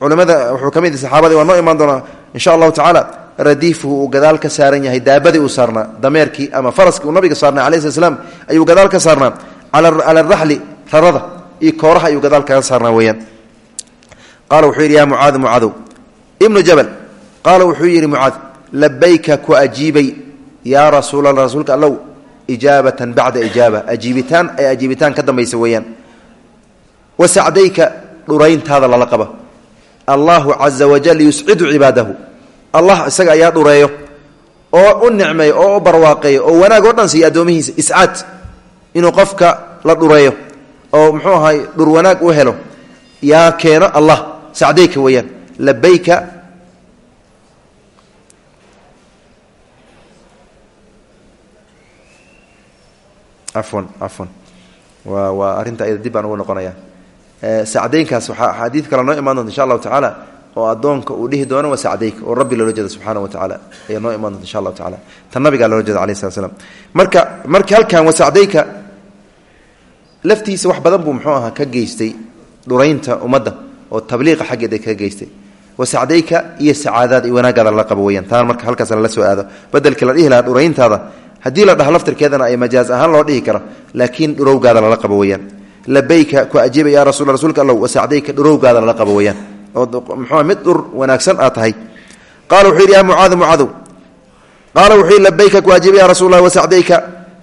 Culimada wuxuu ka mid yahy saxaabadii waa noo imaan doonaa insha allahu tacaala radiifuhu uu gadaal ka saaran yahay daabadii uu saarnaa dameerkii ama faraskii uu nabiga saarnaa alayh slat slam ayuu gadaal ka saarnaa. Cala araxli rarada iyo kooraha ayuu gadaal kaga saarnaa weeyaan. Qaala wuxuu yidhi ya mucaadu mucaadow ibnu jabal qaala wuxuu yidhi mucaad labayka ku ajiibay yaa rasuul alla rasuulka allow ijaabatan bacda ijaaba. Ajiibitaan ay ajiibitaan ka dambaysa weeyaan. Wa sacdayka dhurayntaada lala qaba. Allahu caza wajal yuscidu cibaadahu. Allah isaga ayaa dhureeyo oo u nicmeeyo oo u barwaaqeeyo oo wanaag oo dhan siiya addoomihiisa. Iscaad inuu qofka la dhureeyo oo muxuu ahay dhur wanaag u helo. Yaa keeno allah sacdayka weeyaan labayka afwan afwan waa waa arrinta ayada dib baan ugu noqonaya sacdaynkaas waxaa axaadiid kale noo imaan doonta insha allahu tacaala oo addoonka uu dhihi doono waa sacdayka oo rabbi loola jeeda subxaana wa tacaala ayaa noo imaan doonta insha allahu tacala tan nabigaa loola jeeda alayh slat marka marka halkan waa sacdayka laftiisa wax badan buu muxuu ahaa ka geystay dhuraynta ummadda oo tabliiqa xaggeeda kaga geystay wasacdayka iyo sacaadaada iyo wanaagaada lala qabo weyaan taan marka halkaas lala soo aado bedelkii la dhihi lahaa dhurayntaada haddii la dhaho laftirkeedana ay majaaz ahaan loo dhihi karo laakiin dhurowgaada lala qabo weyaan labayka ku ajiiba ya rasul rasuulka allow wasacdayka dhurowgaada lala qabo weyaan oo muxuu mid dhur wanaagsan aad tahay. Qaala wuxuu yidhi ya mucaadu mucadow qaala wuxuu yidhi labayka ku ajiiba ya rasul lah wasacdayka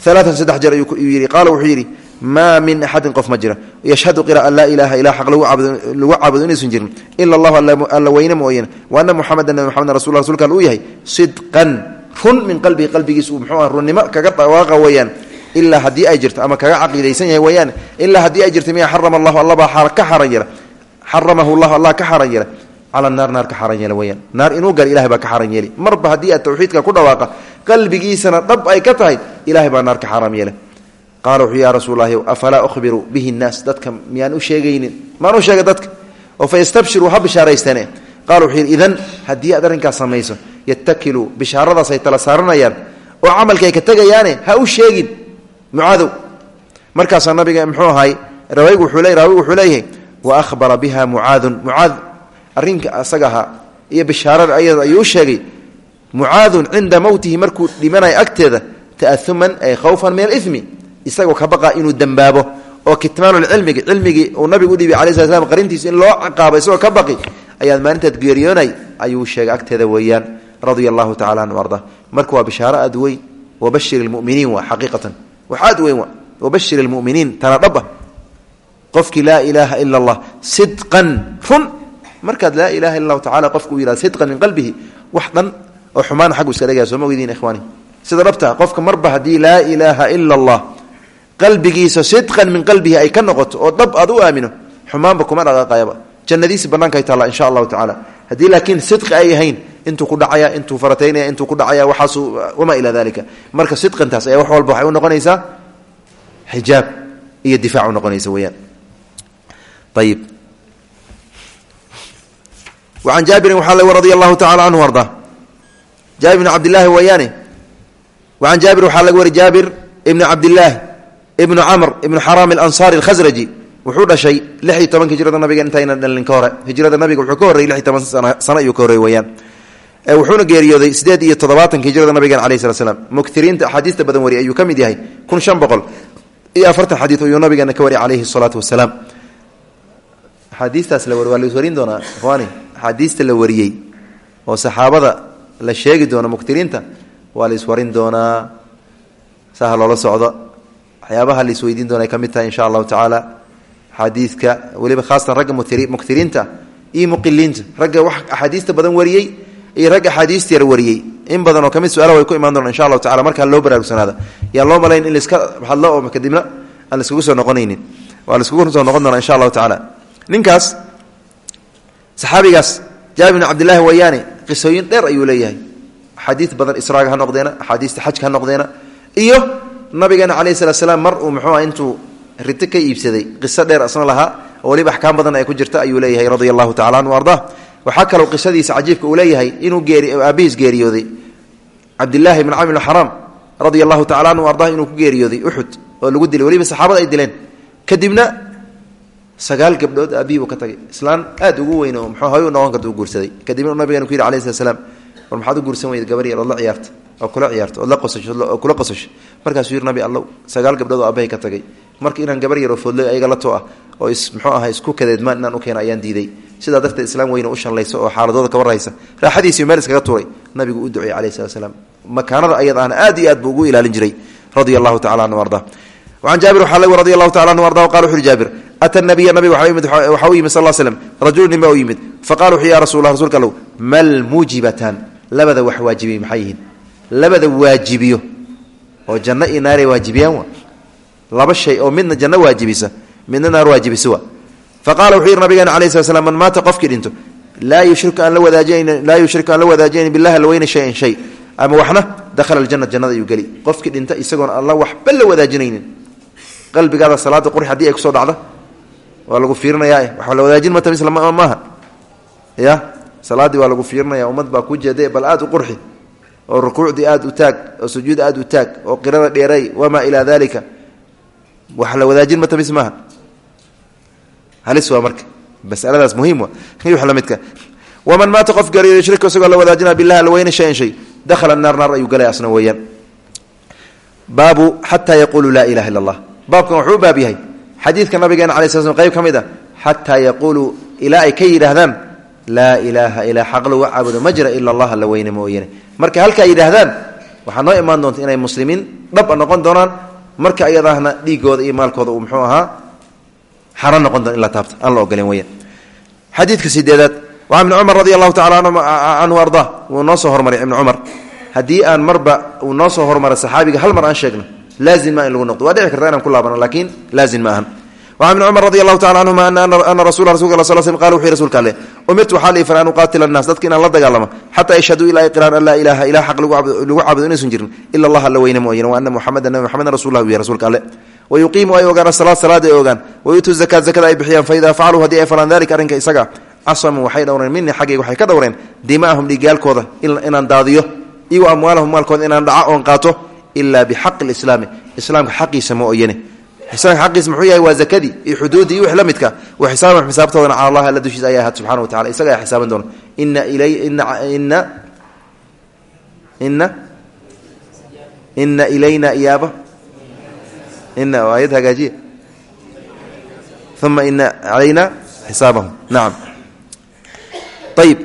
alaatan saddex jeer ayuu yidhi. Qaala wuxuu yidhi maa min axadin qof ma jira yashhadu qira an laa ilaaha ilaa xaq lagu caabudo inaysan jirin. Ila allahu alla weyne mooyane wa ana muxamedan nabi muxamed rasul rsulka all uu yahay sidqan run min qalbihi qalbigiis uu muxuu ah runnimo kaga dhawaaqa weeyaan ilaa haddii ay jirto ama kaga caqiidaysan yahay weeyaan ilaa haddii ay jirto miya xarama allahu alla baa ka xaran yeela xaramahu llahu allah ka xaran yeela cala naar naar ka xaran yeela weyaan. Naar inuu galo ilahay baa ka xaran yeeli. Marba haddii aad qaala wuxuu ya rasuul lahi afalaa uhbiru bihi nnaas? Dadka miyaan u sheegaynin? Maan u dadka? Oo fa yastabshiruu ha bishaaraysteene qaala wuxuu idan haddii aad arrinkaas samayso yatakilu bishaaradaas ay tala saaranayaan oo camalka ka tegayaane ha u sheegin. Mucaadow markaasaa nabiga muxuu ahay rawigu wuxuu wuxuu leeyahay wa ahbara biha mucaadun. Mucaad arrinka asaga iyo bishaarada ayada ayuu sheegay mucaadun cinda mowtihi markuu dhimanayo agteeda ta'auman ay khawfan min alimi isagoo ka baqa inuu dembaabo oo kitmaanulcilmigi cilmigii uu nabigu u dhiibay alai sla slam qarintiisa in loo ciqaabo isagoo ka baqi ayaad maalintaad geeriyoonay ayuu sheegay agteeda weeyaan radia allahu anhu arda. Marka waa bishaaro aad weyn wabashir lmuminiin waa xaqiiqatan. Wax aad weyn wa wabashir lmuminiin tana dhaba. Qofkii laa ilaaha ila allah sidqan run. Markaad laa ilaha illa allahu tacala qofku u sidqan min qalbihi wax oo xumaana xaggu iska dhegaya soo ma ikhwaani. Sida dhabta qofka marba haddii laa ilaaha ila allah qalbigiisa sidqan min qalbihi ay ka noqoto oo dhab aad u aamino xumaanba kuma dhaqaaqayaba jannadiisi bannaanka ay taalla insha allahu tacala haddii laakiin sidqi ay ahayn intuu ku dhacaya intuu farataynaya intuu ku dhacaya waxaasu wamaa ilaa dalika marka sidqantaas ayaa wax walba waxay u noqonaysaa xijaab iyo difaac u noqonaysa weyaan ayib an jaabirin waxaa radi allahu tacala canhu arda jaabir bn cabdilaahi wayaane an jaabir waxaa laga wari jaabir ibni cabdilaahi ibnu camr ibnu xaraam alansaari alkhasraji wuxuu dhashay lix iyo tobanka hijrada nabiga intayna dhalin ka hore. Hijrada nabiga wuxuu ka horreyy lix iyo toban sano ayuu ka horrey weyaan wuxuuna geeriyooday sideed iyo toddobaatanka hijrada nabigan alayh slat slam mukiriinta axaadiista badan wariy ayuu ka mid yahay. Kun shan boqol iyo afartan xadiid ayuu nabigeena ka wariy calayhi salaatu wasalaam. Axaadiistaas la wari waa las warin doonaa ikhwaani axaadiista la wariyey oo saxaabada la sheegi doono muktiriinta waa la iswarin doonaa. Saha loola socdo waxyaabaha la isweydiin doona ay ka mid tahay insha allahu tacaala xadiidka weliba khaasatan ragga muktiriinta iyo muqiliinta ragga wax axaadiista badan wariyey iyo ragga axaadiista yar wariyey. In badan oo ka mid su'aala way ku imaan doonaan insha allahu tacala markaa loo baraarugsanaada yaan loo malayn in laiska hadlo oo kadibna aan laiskugu soo noqonaynin. Waa laiskugu soo noqon doonaa insha allahu tacaala. Ninkaas saxaabigaas jaabir bin cabdillahi wayaane qisooyin dheer ayuu leeyahay. Axaadiis badan israaga ha noqdeena axaadiista xajka ha noqdeena iyo nabigeena calayhi salatu salaam mar uu muxuu ah intuu riti ka iibsaday qiso dheer asna lahaa oo weliba axkaam badan ay ku jirta ayuu leeyahay radia allahu tacala anhu arda waxaa kaloo qisadiisa cajiibka uu leeyahay inuu geeri aabihiis geeriyooday. Cabdillaahi bn camr xaraam radia allahu tacala anhu arda inuu ku geeriyooday uxud oo lagu dilay. Weliba saxaabada ay dileen. Kadibna sagaal gabdhood aabihii buu ka tagay. Islaan aad ugu weyn oo mxuu hay u noqon karta u guursaday. Kadibna nabigeenu ku yidhi alayh slat slam war maxaad u guursan weyda gabar yar ood la ciyaarta oo kula ciyaarta ood la qosasho oo kula qosasho. Markaasuu yidhi nabi allow sagaal gabdhood oo aabbahay ka tagay. Marka inaan gabar yaroo foodlo ayaga la ah oo is muxuu aha isku kadeedmaan inaan u keeno ayaan diiday. Sidaa darteed islaam weyne u shallayso oo xaaladooda ka warraysa. Raaxadiisii meel iskaga tuuray nabigu u duceeyey alayh slat slam makaanada ayad ahna aad iyo aad buu ugu ilaalin jiray radia allahu tacala anhu arda. An jaabir lag radi allahu tacala anhu arda qala wuxu uhi jaabir ata nabiya nabiga waxaa u yimid sal slm rajulu nin baa u yimid? Faqala wuxuu ya rasul lah rasulka allow mal yihiin labada waajibiyo oo janno iyo naaray waajibiyaan wa laba shay oo midna janno waajibisa midna naar waajibisa wa faqala wuxuu yidhi nabigeena alayh slat slam man maata qofkii dhinto laa yushriku aan la wadaajinayn laa yushriku aan la wadaajinayn billahi alweyna shayan shay. Ama waxna dakhala aljana jannada ayuu geli qofkii dhinta isagoon alla waxba la wadaajinaynin. Qalbigaada salaada qurx haddii ay ku soo dhacdo waa lagu fiirinayaa waa la wadaajin mata maaha. Ya salaaddii waa lagu fiirinaya ummad baa ku jeeda bal aad u qurxi oo rukuucdii aad u taag oo sujuud aad u taag oo qirada dheeray wamaa ilaa dalika wax la wadaajin mata mis maaha. Halis waa marka. Masaladaas muhiim wa wax la midka? Waman maata qof gaariyo yushriku isagoo la wadaajina billahi alweyne shayan shay dakhala naar naar ayuu galay asna weeyaan. Baabu xataa yaquulu laa ilaha illa allah. Baabkan wuxuu u baab yahay. Xadiidka nabigeena alay sl sl qayb ka mid a xataa yaquuluu ilaa ay ka yidhaahdaan laa ilaaha ilaa xaq lagu caabudo ma jira ila allah alla weyne mooyane marka halka ay yidhaahdaan waxaa noo imaan doonta inay muslimiin dhaba noqon doonaan. Marka iyadaahna dhiigooda iyo maalkooda uu muxuu ahaa xaran noqon doon in la aan la ogolen weyan xadiidka sideedaad waa ibni cumar radi allahu tacala canhu arda wuu noo soo hormaray ibni cumar. Haddii aan marba uu noo soo hormara saxaabiga hal mar aan sheegno laazim ma in lagu noqdo. Waa dhici karta inaan ku laabano laakiin laazim ma ahan an bn cumar radi allahu tacala canhuma ana rasul rasulka a sl sl qala wuxuu rsulka alle umirtu waxaa la iifanay an uqaatila annaas dadka inaan la dagaalama xataa yashhaduu ilaa iqraan an laa ilaaha ilaah xaq lagu caabudo inaysan jirin ila allah alla weyne mooyane wa ana muxameda nabi muxameda rasulah wiya rasuulka alle wayuqiimu ay ogaan asalaad salaada ay ogaan wayuutuu zakaa zakada ay bixiyaan faidaa facaluu haddii ay falaan dalika arrinka isaga casamuu waxay dhowreen minii xaggayga waxay ka dhowreen dimaahum dhigaalkooda inaan daadiyo iyo amwaalahum maalkooda inaan dhaca oon qaato ilaa bixaqi lislaami islaamka xisaanka xaqiis muxuu yahay waa zakadii iyo xuduuddii iyo wix la midka wa xisaabahum xisaabtoodana cala allah alla dushiisa ayaa ahaad subxana wa tacala isaga ayaa xisaaban doona ina ilay ina ina ina ina ilayna iyaaba ina aayad hagaajiya uma ina calayna xisaabahum nacam ayib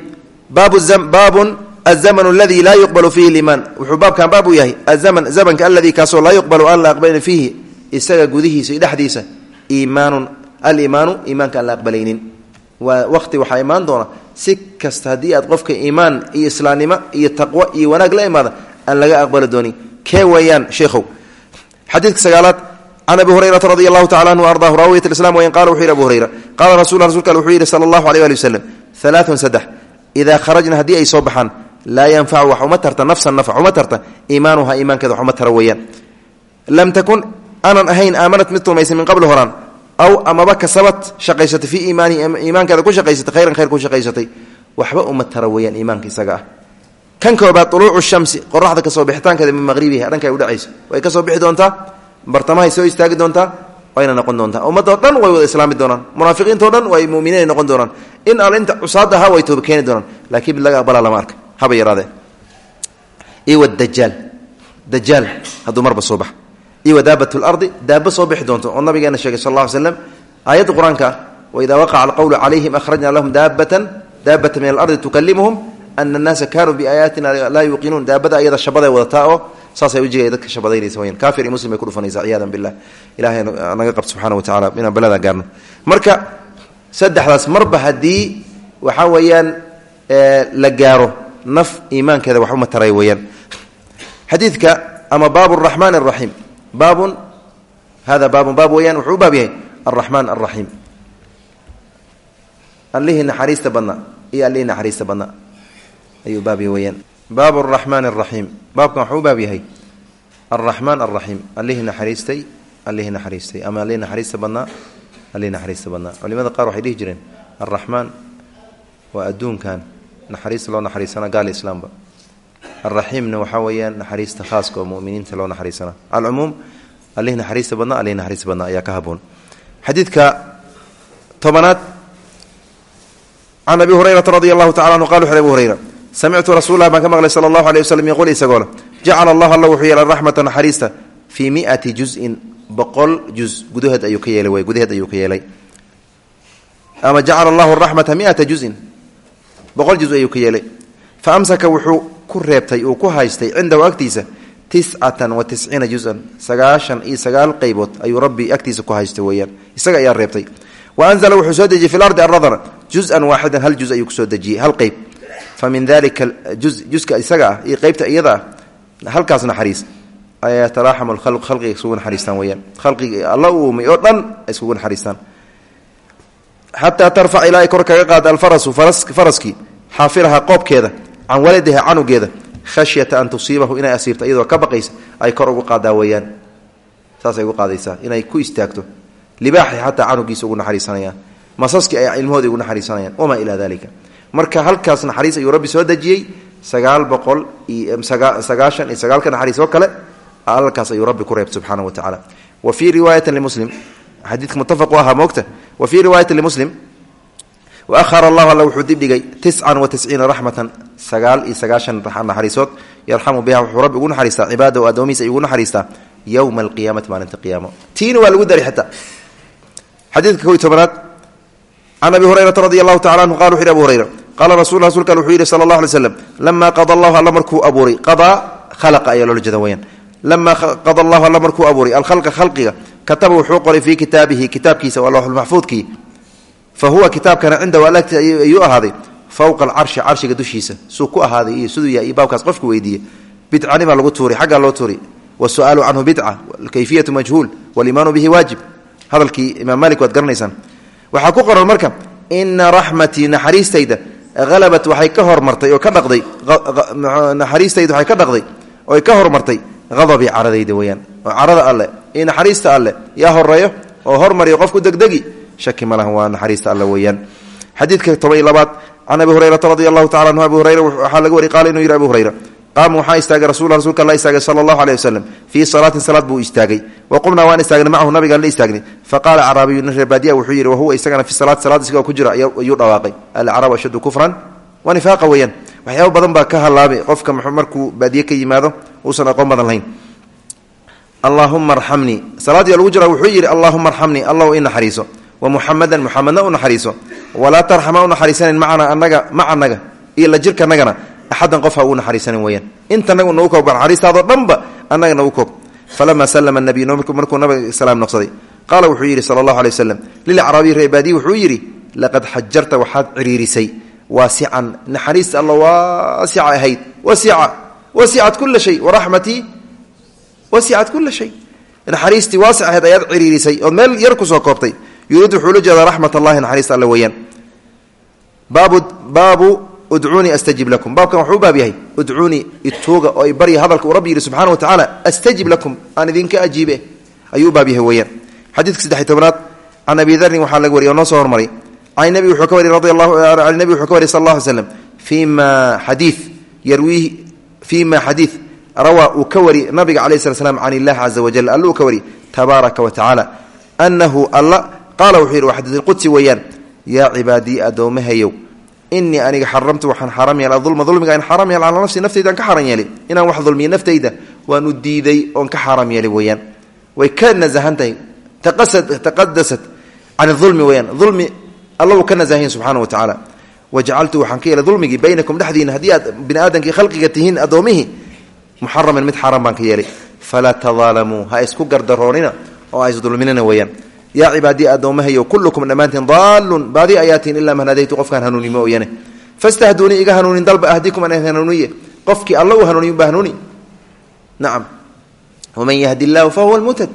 baabu baabun الزmن اladي laa yuqbl fiihi اimaan wuxuu baabkan baab u yahay aزmn zamanka aladii kaasoo laa yuqbal aan la aqbalin fiihi isaga gudihiisa dhexdiisa iimaanun aliimaanu iimaanka aan la aqbalaynin. Waqti waxaa imaan doona si kasta haddii aad qofka iimaan iyo islaamnimo iyo taqwo iyo wanaag la imaada aan laga aqbali doonin. Kee weeyaan sheekhow xadiidka sagaalaad can abi hurayrata radi allahu tacala anhu ardaahu raawiyat islam weyn qala wuxuu yidhi abu hurayra qaala rasul rasulka wuxuu yidhi sala allahu aleyh ali waslem alaaun saddex idaa kharajna haddii ay soo baxaan laa yanfacu wax uma tarta nafsan nafc uma tarta aanan ahayn aamanat mid tulmaysa min qabli horaan aw amaba kasabat shaqaysatay fii iimaanihi iimaankeeda ku shaqaysatay khayran khayr ku shaqaysatay waxba uma tara weeyaan isaga ah. Kan koobaad uluucu shamsi qoraxda ka soo bixitaankeeda min maqribiha dhanka ay udhacayso way ka soo bixi doontaa bartamahay soo istaagi doontaa wayna noqon doontaa. Ummadoo dhan way wada islaami doonaan munaafiqiintao dhan way muminiinay noqon doonaan. In al inta cusaada ahaa way tooba keeni doonaan laakiin mid laga aqbalaa lama arka haba yaraadee iwa dajaal dajaal hadduu marba soo iwa daabat lardi daaba soo bixi doonto oo nabigeena sheegay sal alla slam aayadda qur'aanka ah waidaa waqaca alqowlu calayhim akhrajna lahum daabatan daabata min alardi tukalimuhum ana annaasa kaanuu biaayaatina laa yuuqinuun. Daabada ayada shabaday wadataa oo saasay ujiga dadka shabadaynaysa wayaan kaafir iyo muslim bay ku dhufanaysaa ciyaadan billah. Ilahay naga qabto subxana wa tacala inaan baladaa gaarno. Marka saddexdaas marba haddii waxaa weeyaan la gaaro naf iimaankeeda wax uma taray weeyaan. Xadiidka ama baabu araxmaan araxiim baabun hada baabun baab weeyaan wuxuu u baab yahay alraxmaan alraxiim allihii naxariista badnaa iyo allihii naxariista badnaa ayuu baab yahay weyaan baabu araxmaan araxiim baabkan waxuu u baab yahay alraxmaan alraxiim allihii naxariistay allihii naxariistay. Ama allihii naxariista badnaa allihii naxariista badnaa. Culimada qaar waxay dhihi jireen alraxmaan waa adduunkan naxariista loo naxariisana gaal islaamba alraxiimna waxaa weeyaan naxariista khaaska oo muminiinta loo naxariisana alcumuum allihii naxariista badnaa allihii naxariista badnaa ayaa ka haboon xadiidka tobanaad can abi hurayrata radi allahu tacala anhu qala wuxu abu hurayra samictu rasuulah baan ka maqlay sala allahu aleyh waslm yaquul isagoo le jacala allahu alla wuxuu yeelay raxmata naxariista fii miati juzin boqol juz gudaheed ayuu ka yeelay gudaheed ayuu ka yeelay ama jacala allahu raxmata miata juzin boqol juz ayuu ka yeelay fa amsaka wuxuu ku reebtay uu ku haystay cindahu agtiisa tiscatan wa tisciina juzan. Sagaashan iyo sagaal qaybood ayuu rabbi agtiisa ku haystay weeyaan. Isaga ayaa reebtay. Wa anzala wuxuu soo dejiyey fi lardi aradana juzan waaxidan hal juz ayuu ku soo dejiyey hal qeyb fa min dalika ju juska isaga ah iyo qeybta iyada ah halkaas naxariis. Ayaa yataraaxamu lkhalq khalqiga iskugu naxariistaan weyaan khalqiga alla u oo dhan iskugu naxariistaan. Xataa tarfac ilaa kor kaga qaada alfarasu faraskii xaafilaha qoobkeeda can waladiha canugeeda khashyata an tusiibahu inay asiirto iyadoo ka baqaysa ay kor ugu qaadaa weyaan saasay ugu qaadaysaa inay ku istaagto libaaxay xataa canugiisa ugu naxariisanayaan masaskii ay ilmahooda ugu naxariisanayaan wamaa ilaa dalika marka halkaas naxariis ayuu rabbi soo dejiyey sagaal iyo sagaashan iyo sagaalka naxariis kale halkaas ayuu rabbi ku reebtay subxaana wa tacaala wa fii riwaayati limuslim xadiidka muttafaq u ahaa moogta wa fii riwaayati limuslim wa ahara allahu alla wuxuu dibdhigay tiscan sagaal iyo sagaashan naxariisood. Yarxamu biha wuxuu rabbi ugu naxariistaa cibaada o addoomihiisa ay ugu naxariistaa yowma alqiyaamati maalinta qiyaamo. Tiina waa lagu dari xataa. Xadiidka kow iyo tobanaad can abi hurayrata radi allahu tacala anhu qala wuxu yhi abu hurayra qaala rasul rasulka wuxuu yidhi sala allah alay slam lama qada allahu alla markuu abuuray qadaa khalaqa ayaa loola jeeda weyaan lama qada allahu alla markuu abuuray alkhalqa khalqiga kataba wuxuu qoray fii kitaabihi kitaabkiisa waa lowxulmaxfuudkii fa huwa kitaabkana cindahu alagti ayuu ahaaday fowqa alcarshi carshiga dushiisa suu ku ahaaday iyo siduu yahay iyo baabkaas qofku weydiiye bidcani baa lagu tuuray xaggaa loo tuuray wasu'aalu canhu bidca kayfiyatu majhuul waliimaanu bihi waajib hadalkii imaam malik waad garanaysaan waxaa ku qoran marka ina raxmatii naxariistayda halabat waxay ka hormartay oo ka dhaqday naxariistayda waxay ka dhaqday oy ka hormartay hadabii caradayda weyaan oo carada alle iyo naxariista alle yaa horeeyo oo hormariyo qofku degdegi shaki ma lahan waa naxariista alle weeyaan xadiidka toban labaad can abi hurayrata radi allahu tacala anhu abi hurayra waxaa laga wari qaala inuu yidhi abu hurayra qaama waxaa istaagay rasul rasulka alla istaagay sala allahu aleyh wasalam fii salaatin salaad buu istaagay. Wa qumnaa waan istaagnay macahu nabigaan la istaagnay. Faqaala caraabiyu nin reer baadiya wuxuu yidhi wahuwa isagana fi salaati salaad isagoo ku jira ayuu dhawaaqay. Alcarabu ashaddu kufran wa nifaaqa weeyaan. Waxyaaba badan baa ka halaabay qofka markuu baadiye ka yimaado uusan aqoon badan lahayn. Allaahuma arxamnii. Salaadii lagu jira wuxuu yidhi allahuma arxamnii walaa tarxama u naxariisanin macana anaga macanaga iyo la jirkanagana axadan qof ha uu naxariisanin weyaan inta nagu koob naxariistaadoo dhanba annaga nagu koob falama slama nabiy markuu nabiga salaam noqsaday qaala wuxuu yidhi sala allahu alay waslem lilacraabiyi reebaadiyi wuxuu yidhi laqad xajarta waxaad ciriirisay waasican naxariista alla waasica ahayd wasica wasicat kula shay waraxmatii wasicat kula shay. Naxariistii waasic ahayd ayaad ciriirisay ood meel yar ku soo koobtay yuriid wuxuu la jeedaa raxmat allahi naxariista alle weeyaan. Baabu baabu udcuunii astajib lakum. Baabkan wuxuu u baab yahay udcuunii ituuga oo barya hadalka uu rabbi yidhi subxana wa tacaala astajib lakum aan idinka ajiibe ayuu u baab yahay weeyaan. Xadiidka saddex tobnaad can abi darin waxaa laga wariy oo noo soo hormaray. Can nabi wuxuu ka wariy radi allahu an nabi wuxuu ka wariy sal allah alay slam fii ma xadiid yarwiihi fii ma xadiid rawaa uu ka wari nabiga calayi slat slam can illahi caza wajal alla uu ka wari tabaaraka wa tacaala. Anahu alla qaala wuxuu yidhi waa xadiid qudsi weeyaan yaa cibaadii addoomahayow inii aniga xaramtu waxaan xaram yeelay adulma dulmiga in xaram yeel calaa nafsi naftayda aan ka xaram yeelay inaan wax dulmiyo naftayda waan u diiday oon ka xaram yeelay weeyaan. Way ka nasahan tahay taqadasat can ulmi weyaan ulmi alla uu ka nasahayin subxaana wa tacaala. Wajacaltu waxaan ka yeelay dulmigii baynakum dhexdiina haddii aad bini aadamkii khalqiga tihiin addoommihii muxaraman mid xaaraan baan ka yaa cibaadii addoomahayo kullukum dhammaantiin daalun baadi ayaatiin ilaa man hadaytu qofkaan hanuuni mooyane fastahduunii iga hanuunin dalba ahdikum an hanuuniye. Qofkii alla uu hanuuniy ba hanuuni. Nacam waman yahdi illaahu fahuwa lmutad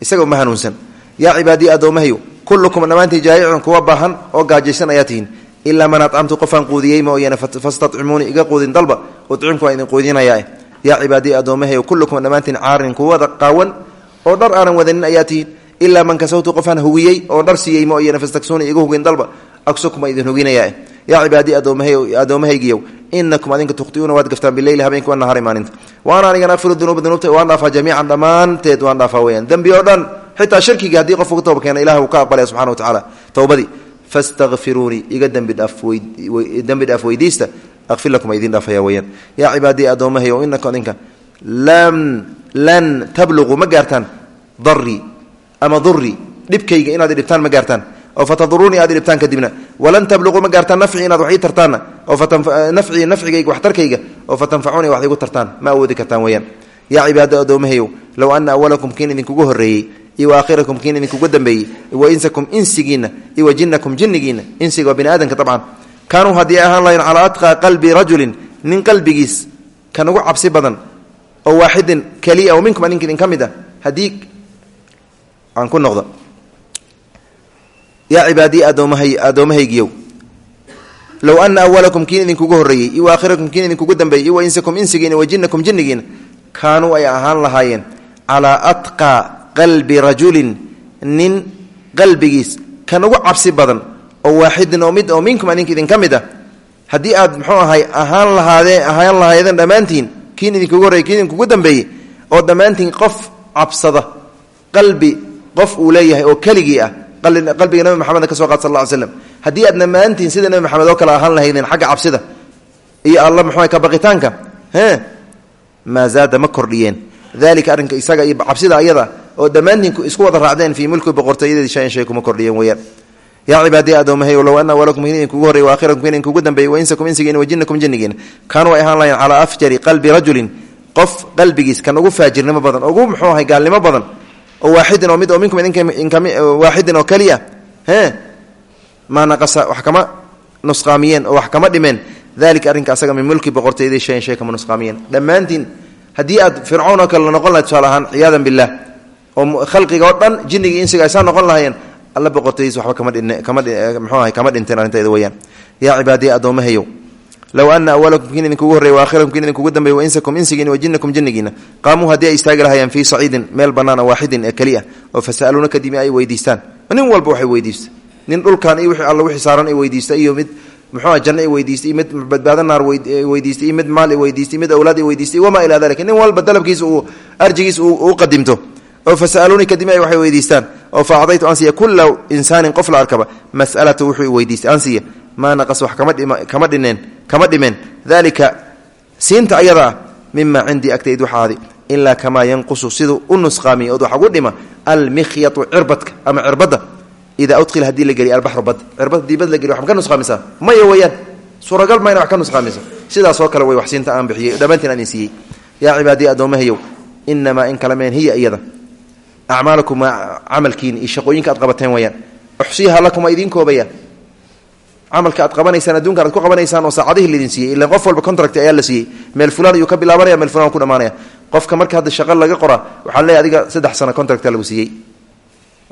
isagao ma hanuunsan. Yaa cibaadii addoomahayo kullukum dhammaantiin jaayicun kuwa baahan oo gaajaysan ayaa ilaa man acamtu qofaan quudiyey mooyane fastaccimuunii iga quudin dalba. Ucimku waan idin quudinayaa yaa cibaadii addoomahayo kullukum dhammaantiin caarin kuwada qaawan oo dhar aanan wadanin ayaa ilaa man kasawtu qofaan hugiyey oo dhar siiyey mooyane fastaksuuni iga hugin dalba agsukuma idin huginayaa. Yaa cibaadii addoommahaygiyow inakum adinka tukhtiuuna waad gaftaan bileyli habeenki waa nahar imaaninta waana anigana afiru dunuuba dunuubta waan dhaafaa jamiican dhammaanteed waan dhaafaa weyaan dembi oo dhan xitaa shirkigii haddii qofku ka tooba keena ilah uu ka aqbalaya subxana wa tacaala towbadii fastakfiruunii iga dembi dhaaf weydiista akfir lakum idin dhaafaya weyaan yaa cibaadii addoomahayow inakum adinka lan tabluquu ma gaartaan ama durii dhibkayga inaad idhibtaan ma gaartaan. Oo fatadurunii aad idhibtaan kadibna. Walan tabluquu ma gaartaan nafcii inaad wax ii tartaanna. Oo nafcii nafcigayga waxtarkayga oo fatanfacuuni wax igu tartaan. Ma awoodi kartaan weyaan yaa cibaado addoomahayow low ana awalakum kiin idinkugu horreeyey iyo waakhirakum kiin idinkugu dambeeyey wa insakum insigiinna iyo jinnakum jinnigiinna insiga waa bini aadamka dabcan kaanuu lahayn calaa atqaa qalbi rajulin nin qalbigiis kan ugu cabsi badan oo waaxidin keliya oo minkum adinka idin ka mid ah haddii aan ku noqdo. Yaa cibaadii addoomahay addoommahaygiyow low ana awalakum kiin idinkugu horreeyey iyo waakhirakum kiin idinkugu dambeeyey iyo insakum insigiina wa jinnakum jinnigiina kaanuu ay ahaan lahaayeen. Calaa atqaa qalbi rajulin nin qalbigiis kan ugu cabsi badan oo waaxidin oo mid oo minkum adinka idin ka mid ah. Haddii aad muxuu ahay ahaan lahaadee ahaan lahaayeen dhammaantiin kiin idinkugu horreyey kiin idinkugu dambeeyey oo dhammaantiin qof cabsada qalbi qof uu leeyahay oo keligii ah qalbiga nabi maxamed ka soo qaad sal slam haddii aad dhammaantiin sida nabi maxamed oo kale ahaan lahaydeen xagga cabsida iyo alla muxuu ka baqitaanka maa zaada ma kordhiyeen. Dalika arrinka isaga iyo cabsida ayada oo dhammaantiin isku wada raacdeen fii mulki boqortooyadii shayan shay kuma kordhiyeen weeyaan. Yaa cibaadii addoomahay low ana awalakum kiin idinkugu horrey waakhirakum kiin idinkugu dambeeyey wa insakum insigiina wa jinnakum jinnigiina kaanuu ay ahaan lahayen calaa afjari qalbi rajulin qof qalbigiis kan ugu faajirnimo badan ugu muxuu ahay gaalnimo badan oo waaxidin oo mid oo minkum idinkwaaxidin oo keliya he maa naqasa wax kama nusqaamiyeen oo wax kama dhimeen dalika arrinka asaga min mulki boqortooyadii shayan shay kama nusqaamiyeen dhammaantiin haddii aad fircawn oo kale noqon lahay tusaale ahaan ciyaadan bilah oo khalqiga oo dhan jinnigii insiga aysaa noqon lahaayeen alla boqortooyadiis waxba kama dhin kama dhinteen arrinteeda weyaan yaa cibaadiya addoomahayow low ana awalakum kiin idinkugu horrey waakhirakum kiin idinkugu dambeey wa insakum insigiina wa jinnakum jinnigiina qaamuu haddii ay istaagi lahayeen fii saciidin meel bannaan waaxidin ee keliya oo fasa'aluuna kadimi ay weydiistaan nin walba waxay weydiista nin dhulkan iyo wixii alla wixii saaran ay weydiista iyo mid muxuuha janno ay weydiistay mid badbaado naar weydiistay mid maal ay weydiistay mid awlaad ay weydiistay wamaa ilaa dalika nin walba dalabkiisa uu arjigiisa uu qadimto oo fasa'aluuni kadimi ay waxay weydiistaan oo fa acdaytu ansiya kulla insaanin qof la arkaba mas'alata wuxuu weydiistay ansiya maa naqas wax kama dhineen kama dhimeen dalika siinta ayada ah mima cindii agtayd waxaadi ilaa kamaa yanqusu siduu u nusqaamiya ood wax ugu dhima almikhyatu cirbadka ama cirbadda. Idaa udkhila haddii la geliy albaxru bad. Cirbad haddii bad la geliy wax ma ka nusqaamisaa? Maya weeyaan. Suuragal mayna wax ka nusqaamisa sidaasoo kale way wax siinta aan bixiyey. Dhammaantiin aan siiyey. Yaa cibaadiya addoomahayow inamaa in kala meen hiya iyada. Acmaalakum waa camalkiini iyo shaqooyinka aad qabateen weyaan uxsiiha lakum waa idiin koobaya camalka aad qabanaysaan adduunkan aad ku qabanaysaan oo saacadihii laidin siiyey ilan qof walba contract ayaa la siiyey. Meel fulaan ayuu ka bilaabanaya meel fulan ku dhamaanaya. Qofka marka hadda shaqo laga qoraa waxaa leeyahy adiga saddex sano contracta lagu siiyey.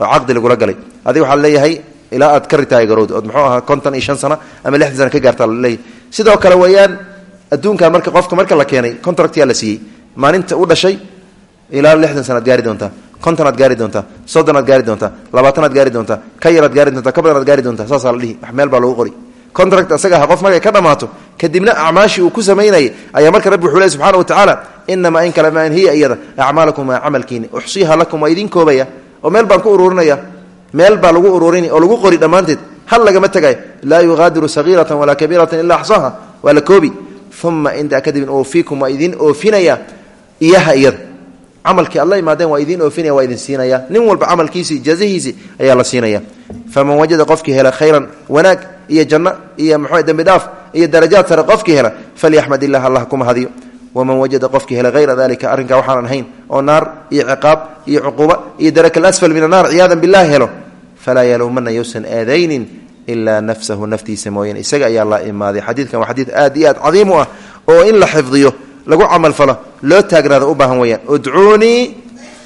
Oo caqdi lagula galay. Adiga waxaa leeyahay ilaa aad ka ritaaygarowd ood muxuu ahaa konton iyo shan sano ama lixdan sano ka gaartaa laleeyahy sidoo kale weeyaan adduunkan marka qofka marka la keenay contractyaa la siiyey. Maalinta u dhashay ilaa lixdan sanaad gaari doontaa kontonaad gaari doontaa soddonaad gaari doontaa labaatanaad gaari doontaa ka yaraad gaari doontaa ka badanaad gaari doontaa saasaa la dhihi wax meel baa lagu qori. Contract asaga aha qof markay ka dhammaato kadibna acmaashii uu ku samaynayay ayaa marka rabbi wuxuu ley subxana wa tacaala inamaa in kale maan hiya iyada acmaalakum waa camalkiini uxsiiha lakum waa idiin koobaya oo meel baan ku ururinaya meel baa lagu ururini oo lagu qori dhammaanteed hal lagama tegayo laa yugaadiru sagiiratan walaa kabiiratan ilaa axsaha waa la koobi. Uma intaa kadibin oofiikum waa idiin oofinaya iyaha iyada camalkii la imaadeen waa idiin oofinaya waa idin siinaya. Nin walba camalkiisii jazihiisii ayaa la siinaya. Faman wajada qofkii hela khayran wanaag iyo janno iyo mxuu dembi iyo darajaad sare qofkii hela falyaxmad illah allah kuma hadiyo. Waman wajada qofkii hela hayra dalika arrinkaa waxaanan ahayn oo naar iyo ciqaab iyo cuquuba iyo daraka alasfal min annaar ciyaadan billahi helo falaa yaluumana yowsan aadaynin ilaa nafsahu naftiisa mooyane isaga ayaa la imaaday. Xadiidkan waa xadiid aad iyo aad cadiim u ah oo in la xifdiyo lagu camalfalo loo taagnaado u baahan weyaan udcuunii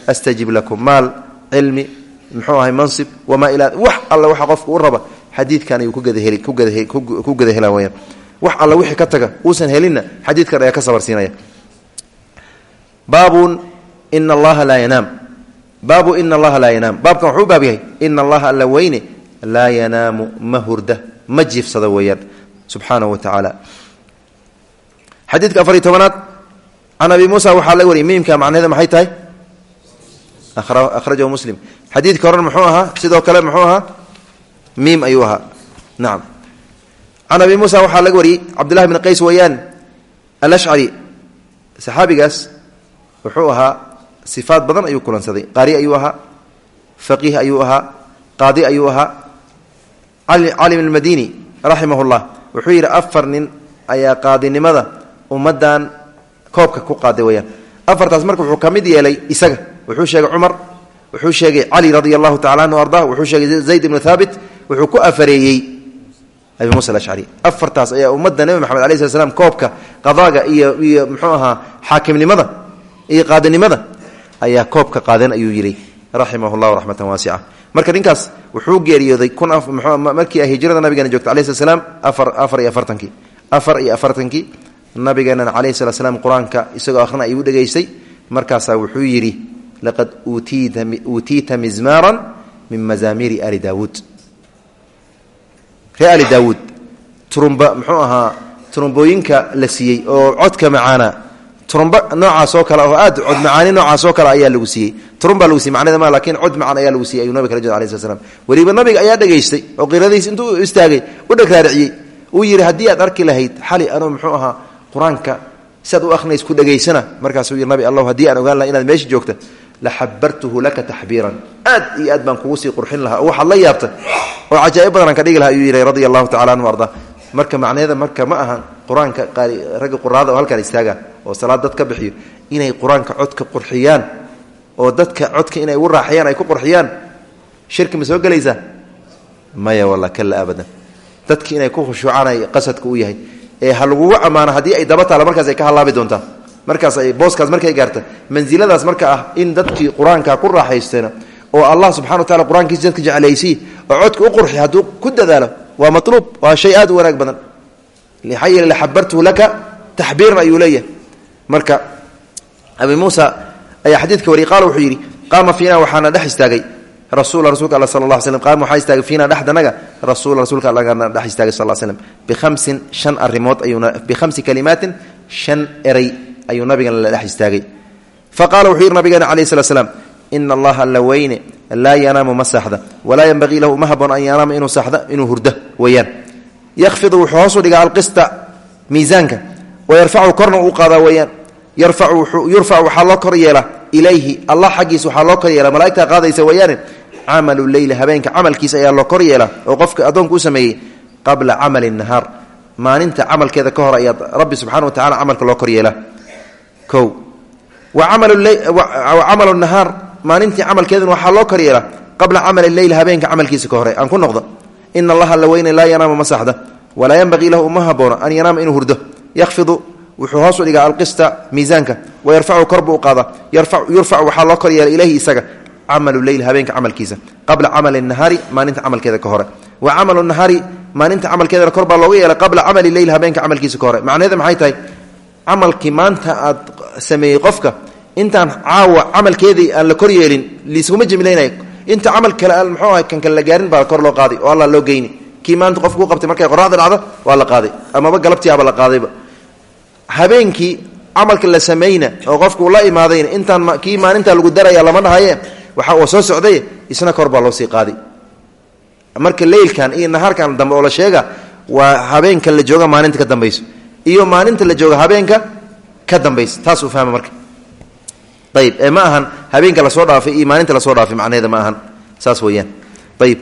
astajib lakum. Maal cilmi muxuu ahay mansib wamaa ilaa wax alla waxa qofka u raba xadiidkan ayuu ku gada hela weyaan wax alla wixii ka taga uusan helinna xadiidkan ayaa ka sabarsiinaya. Baabun ina allaha laa yanaam. Baabu ina allaha laa yanaam. Baabkan wuxuu u baab allaha alla weyne laa yanaamu ma hurda ma subxaanahu wa tacaala xadiidka afariy tobanaad can abi muusa waxaa laga wariyay miimka macnaheeda maxay tahay akhrajahu muslim xadiidka horan muxuu sidoo kale muxuu miim ayuu ahaa nacam can abi muusa waxaa laga wariyey cabdullahi bn qays weeyaan alashcari saxaabigaas wuxuu ahaa badan ayuu kulansaday qaari ayuu ahaa faqiih ayuu ahaa qaadi ayuu ahaa calim almadini wuxuu yidhi afar nin ayaa qaadinimada koobka ku qaaday weyaan afartaas marka wuxuu ka mid yeelay isaga. Wuxuu sheegay cumar wuxuu sheegay cali radi tacala anhu arda wuxuu sheegay zayd ibnu thaabit wuxuu ku afareeyey abi muusa alashcari afartaas ayaa ummadda nebi maxamed alai slat slam koobka qadaaga iyo iyo muxuu ahaa xaakimnimada iyo qaadinimada ayaa koobka qaadeen ayuu yidhi raximah llahu raxmatan waasica marka ninkaas wuxuu geeriyooday markii ay hijrada nabigeena joogta alai slat slaam afar afar iyo afartankii afar iyo afartankii nabigeenana calayhi slat slam qur'aanka isagoo akhrina ayuu dhegaystay. Markaasaa wuxuu yidhi laqad uutiita mizmaaran min mazaamiiri ali daawuud. Ree ali daawuud turumba muxuu ahaa turumbooyinka la siiyey oo codka macaana turumba noocaasoo kale oo aad cod macaani noocaasoo kale ayaa lagu siiyey. Turumbaa lagu siiyey macneda ma lakiin cod macaan ayaa lagu siiyey ayuu nabig kala weliba nabiga ayaa dhegaystay oo qiradiis intuu istaagay u dheg raariciyey uu yidhi haddii aad arki lahayd xali anuu muxuu ahaa qur'aanka siaad u akhnays ku dhegaysana markaasuu yidhi nabi allah haddii aan ogaan laha inaad meesha joogta la xabartuhu laka taxbiiran. Aad iyo aad baan kugu sii qurxin lahaa la yaabta oo cajaa'ib badan ka dhigi laha ayuu yidhi radia allahu anhu arda. Marka macnaheeda marka ma ahan qur'aanka ragga quraada oo halkaan istaaga oo salaad dad bixiyo inay qur'aanka codka qurxiyaan oo dadka codka inay ugu raaxayaan ay ku qurxiyaan shirki ma soo gelaysaa? Maya wallah kala abadan. Dadki inay ku khushuucaan ay qasadka u yahay ha lagugu ammaano haddii ay daba taala markaas ay ka halaabi doontaa markaas ay booskaas markay gaarta mansiladaas marka ah in dadkii qur'aanka ku raaxaysteena oo allah subxana wa tacala qur'aankiisa dadka jeclaysiy oo codka u qurxi hadduu ku dadaalo waa maluub waa shay aad u wanaag badan. Maxaa yeele xabartuhu laka taxbiiran ayuu leeyahay. Marka abi muusa ayaa xadiidka wariy qaala wuxuu yidhi qaama fiina waxaana dhex istaagay rasul rasulka all sal la slm qaama waxaa istaagay fiina dhexdanaga rasul rasuulka allagana dhex istaagay sal slm bihamsin shan arrimood ayuuna bikhamsi kalimaatin shan eray ayuu nabigana la dhex istaagay. Fa qaala wuxuu yidhi nabigeena calayh slat slam ina allaha alla weyne laa yanaamu ma saxda walaa yenbagii lahu uma haboon an yanaama inuu saxda inuu hurdo weeyaan yakfidu wuxuu hoosu dhigaa alqista miisaanka wayarfacu korna uu qaadaa weeyaan yurfac waxaa loo kor ilayhi allah xaggiisa waxaa loo kor yeela malaigtaa qaadaysa weeyaane camalu leyli habeenka camalkiisa ayaa loo kor yeela oo qofka addoonka u sameeyey qabla camali nahaar. Maalinta camalkeeda ka hor ayaa rabbi subxana wa tacala camalka loo kor yeela o wa camalu nahaar maalintii camalkeedana waxaa loo kor yeela qabla camali leyl habeenka camalkiisa ka hore. Aan ku noqdo ina allaha la weyne laa yanaamu ma saxda walaa yenbagii lahu uma haboono an yanaama inuu hurdo. Yakfidu wuxuu hoos u dhigaa alqista miisaanka wayarfacu kor buu u qaada yurfacu waxaa loo kor yeelay ilayhi isaga camalu leyl habeenka camalkiisa qabla camali nahaari maalinta camalkeeda ka hore. Wa camalu nahaari maalinta camalkeedana kor baa looga yeelay qabla camali leyl habeenka camalkiisa ka hore. Macnaheeda maxay tahay? Camalkii maanta aad sameeyey qofka intaan caawa camalkeedii aan la kor yeelin liisguma jimlaynayo inta camal kale aan muxuu ahay kan kale gaarin baa kor loo qaaday oo alla loo geyni. Kii qofku qabtay markay qoraxda dhacdo waa la qaaday. Amaba galabtii aba la qaadayba habeenkii camalka la samayna oo qofku la imaadayna intaan kii maalintaa lagu daraya lama dhahaye waxa uu soo socday isna kor baa loo sii qaaday marka leylkan iyo nahaarkan dambe oo la sheega waa habeenka la jooga maalinta ka dambayso iyo maalinta la jooga habeenka ka dambaysa taas uu fahma marka. Ayib ee ma ahan habeenka la soo dhaafay iyo maalinta la soo dhaafay macnaheeda ma ahan saas weeyaan. Ayib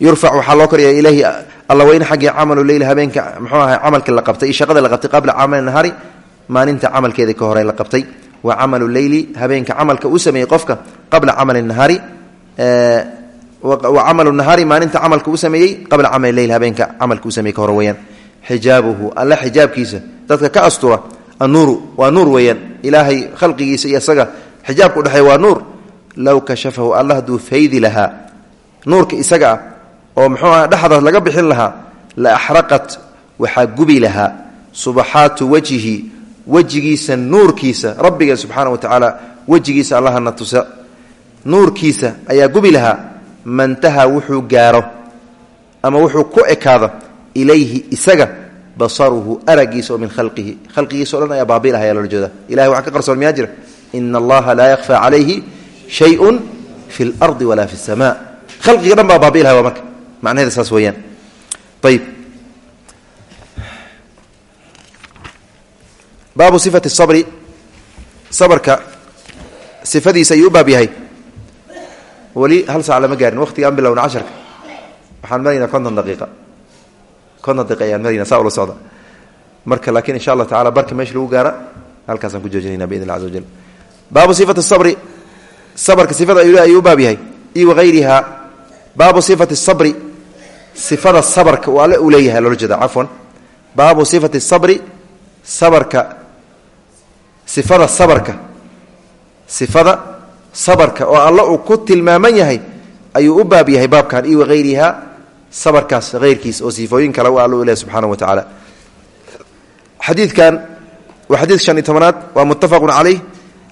yurfac waxaa ilaahi alla weyne xaggii camalu leyl habeenka muxuu ahay camalka la qabtay shaqada la qabtay qabla camali nahaari maalinta camalkeeda ka hore la qabtay. Wa camalu leyli habeenka camalka uu sameeyey qofka qabla camali nahaari wa camalu nahaari maalinta camalka uu sameeyey qabla camali leyl habeenka camalka uu sameeyey ka hore weeyaan. Xijaabuhu alla xijaabkiisa dadka ka astura annuuru waa nuur weeyaan. Ilaahay khalqigiisa iyo isaga xijaabka udhexeey waa nuur. Low kashafahu ah oo muxuu aha dhexdaas laga bixin lahaa la axraqat waxaa gubi lahaa. Subaxaatu wajhi wejigiisa nuurkiisa rabbiga subxaana wa tacaala wejigiisa allahana tusa. Nuurkiisa ayaa gubi lahaa. Mantaha wuxuu gaaro ama wuxuu ku ekaado ilayhi isaga basaruhu aragiisa oo min khalqihi. Khalqigiisa o dhan ayaa baabil ah ayaa loola jeeda ilahay waxa ka qarsoon miyaa jira. Ina laa yakfa calayhi shayun fi lardi walaa fi sama khalqiga dhan baa baabilaha waa marka macnaheeda saas weeyaan ayib baabu sifati sabri. Sabarka sifadiisa ayuu u baab yahay. Weli hal saac lama gaarin. Waqtiga aan bilowna casharka. Waxaan maraynaa konton daqiiqa. Konton daqiiqa ayaan maraynaa saa ula socda. Marka laakiin insha allah tacala barka meesha lagu gaara halkaasaan ku joojinayna biidn allah caza wajal baabu sifati sabri. Sabarka sifada ayuu u baab yahay. Iyo wagayriha baabu sifati sabri sifada sabarka uu alle uu leeyahay loola jeeda cafwan. Baabu sifati sabri sabarka sifada sabarka. Sifada sabarka oo alle uu ku tilmaaman yahay ayuu u baab yahay baabkan iyo wagayriha sabarkaas hayrkiis oo sifooyin kale u alle u subxaana wa tacaala. Xadiidkan waa xadiid shan iyo tobanaad waa muttafaqun caleyh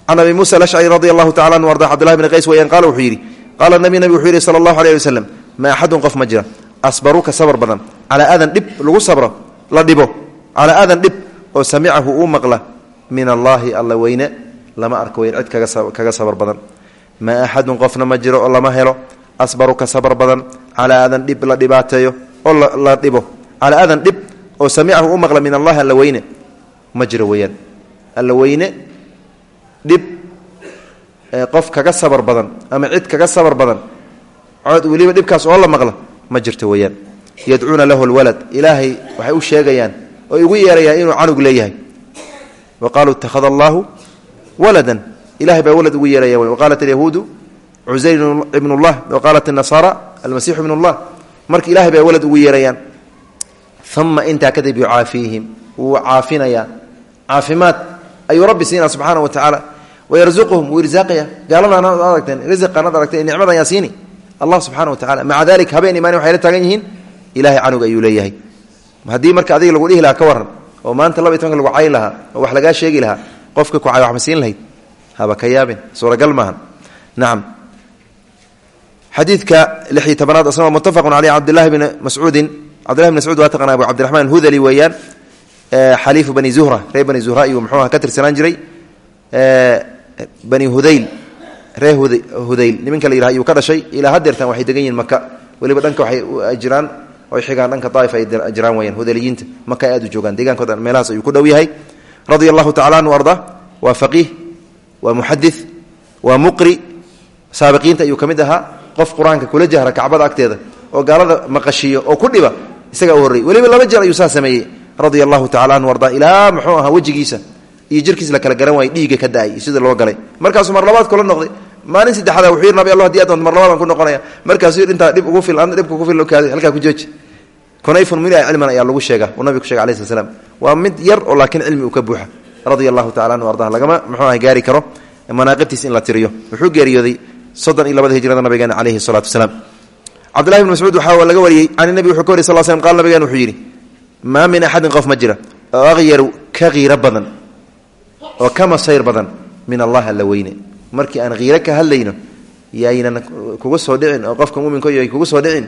can abi muusa alashcari radi allahu tacala anhu arda cbdillahi bni qays weyaan qaala wuxuu yidhi qaala nabi nabig wuxuu yidhi sala allahu aleyh waslem ma axadun qof ma asbaruka sabar badan. Calaa adan dhib lagu sabro la dhibo. Calaa adan dhib oo samicahu uu maqla min allaahi alla weyne lama arko weyn cid kaga sabar badan. Maa axadun qofna ma jiro oo lama helo. Asbaruka sabar badan calaa adan dhib la dhibaateeyo oo la dhibo. Calaa adan dhib oo samicahu u maqla min allahi alla weyne ma jiro weeyaan. Alla weyne dhib qof kaga sabar badan ama cid kaga sabar badan cod weliba dhibkaas oo la maqla ma jirto weyaan. Yadcuuna lahu lwalad ilaahay waxay u sheegayaan oy ugu yeerayaan inuu canug leeyahay. Wa qaaluu itakhada allaahu waladan. Ilahay baa walad ugu yeeraya w waqaalat alyahuudu cusayr ibnullah waqaalat anasaara almasiixu ibnullah marka ilahay bay walad ugu yeerayaan. Uma intaa kadib yucaafiihim. Wuu caafinayaa. Caafimaad ayuu rabbi siinaa subxaana wa tacaala wayarzuquhum wuu irsaaqaya gaaladaanaad aragteen risiqaanaad aragteen nicmadayaa siini allah subxana wa tacala maca dalik habeen imaani waxay la taagan yihiin ilahay canug ayuu leeyahay. Haddii marka adiga lagu dhihi lahaa ka waran oo maanta laba iyo tobanka lagu cayn lahaa oo wax lagaa sheegi lahaa qofka ku cay wax ma siin lahayd haba ka yaabin suuragal maahan nacam xadiidka lix iyo tobanaad asna muttafaqun caleyh cabdillahi bni mascuudin cabdillahi bn mascuud waa taqana abu cabdiraxmaan hudali weeyaan xaliifu bani zuhra reer bani zuhra ayuu muxuuha ka tirsanaan jiray bani hudayl reer hudayl niminka la yidhaha ayuu ka dhashay. Ilaa hadeertan waxay degan yihiin maka weliba dhanka waxay jiraan oy xigaan dhanka daaif ay jiraan weyaan hudayliyiinta maka aad u joogaan. Deegaankooda meelahaas ayuu ku dhow yahay. Radia allahu anhu arda waa faqiih waa muxadith waa muqri. Saabiqiinta ayuu ka qof qur'aanka kula jahra kacbada agteeda oo gaalada maqashiyo oo ku dhiba isagaa u horrey weliba laba jeer ayuu saa sameeyey. Radia anhu arda ilaa muxuu ahaa iyo jirkiis la kala garan waayey dhiiga ka da'ay loo galay. Markaasuu mar labaad kula noqday maalin saddexaada wuxuu yidhi nabi allah haddii aad doonto mar labaadaan ku noqonaya. Markaasuu yidhi intaa dhib ugu filan dhibka ugu filan kaadi. Halkaa ku jooji kunayfun mila cilman ayaa lagu sheega uu nabiga ku shega alai sl slam waa mid yar oo laakiin cilmi uu ka buuxa. Radia allahu tacala anhu ardaha lagama muxuu ah gaari karo manaaqibtiis in la tiriyo. Wuxuu geeriyooday soddon iyo labada hijrada nabigeena caleyhi salaatu wasalaam. Cabdullahi bn mascuud waxaa laga wariyey can nabi wuxuu ka wariy sal slm qala nabigeena wuxuu yidhi maa min axadin qof ma jira. Oo aqyaru ka qiiro badan oo ka masayr badan min allah alla weyne markii aan qiiro ka hadlayno yaynan kugu soo dhicin oo qofka muminka ay kugu soo dhicin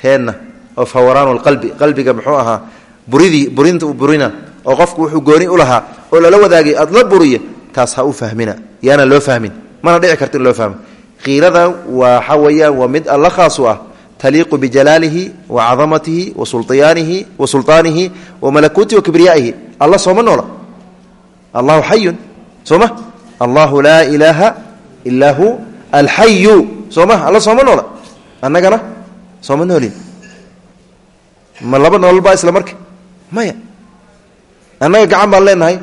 teenna oo fawaraanu lqalbi qalbiga muxuu ahaa buridii burinta u burina oo qofku wuxuu gooni u lahaa oo lala wadaagay aad la buriya taas ha u fahmina yaana loo fahmin. Mana dhici karto in loo fahmo. Qiirada waxa weeyaan waa mid alla khaas u ah. Taliiqu bijalaalihi wa cadamatihi wa sulaanihi wa sulطaanihi wa malakuutihi wa kibriyaa'ihi. Alla sooma noola. Allahu xayun sooma allahu laa ilaaha ilaa hu alxayu sooma alla sooma noola. Annagana sooma ma laba noolbaa isla marka maya. Annaga gacan baan leenahay.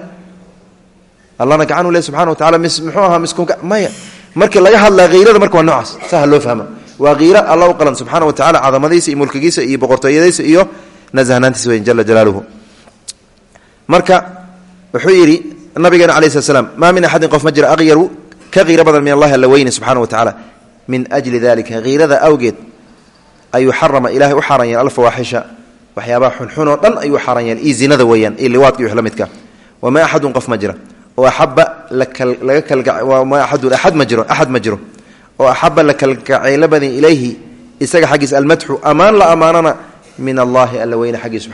Allana gacan u le subxana wa taala mis muxuu maya. Markii laga hadlaa kiirada marka waa noocaas. Saha loo fahma. Waa kiiro alla u qalan subxaana wa tacala cadamadiisa iyo mulkigiisa iyo boqortooyadiisa iyo nasahnaantiisa weyn jala jalaaluhu. Marka wuxuu yidhi nabigeena alai slat slam maa min axadin qof ma jira ka qiiro badan min allahi alla weyne subxana wa tacaala. Min ajli dalika kiirada awgeed ayuu xarama ilahay u xaaran yahay alfawaaxisha waxyaabaha xunxun oo dhan ayuu xaaran yahay io zinada weeyaan iyo liwaadka iyo wax la midka. Wamaa axadun qof ma jira oo axaba laga kalma axadun axad ma jiro axad ma jiro. Oo axaba la kalgacaylo badan ilayhi isaga xaggiisa almadxu ammaan la ammaanana min xaggiis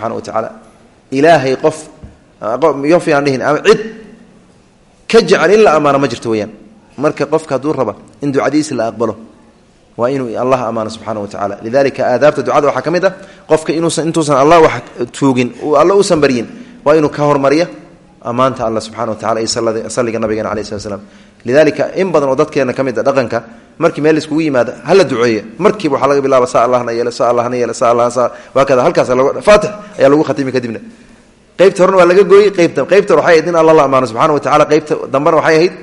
ilaahay marka qofka hadduu raba in ducadiisa la aqbalo waa inuu allah ammaano subxana wa tacala lidalika aadaabta ducada waxaa ka mid ah qofka inuusan intuusan allah wax tuugin alla uusan baryin waa inuu ka hormariya ammaanta alla subxana wa tacala iyo salliga nabigeena alai slat lidalika in badan dadkeena ka mid a dhaqanka markii meel iskugu yimaada hala duceeya markiiba waxaa laga bilaaba sa allahna yeele sa allahna yeele kada halkaas faatix ayaa lagu khatimi kadibna. Qaybta horena waa laga gooyey qaybta qaybta waxay ahayd in alla wa tacala qaybta dambena waxay ahayd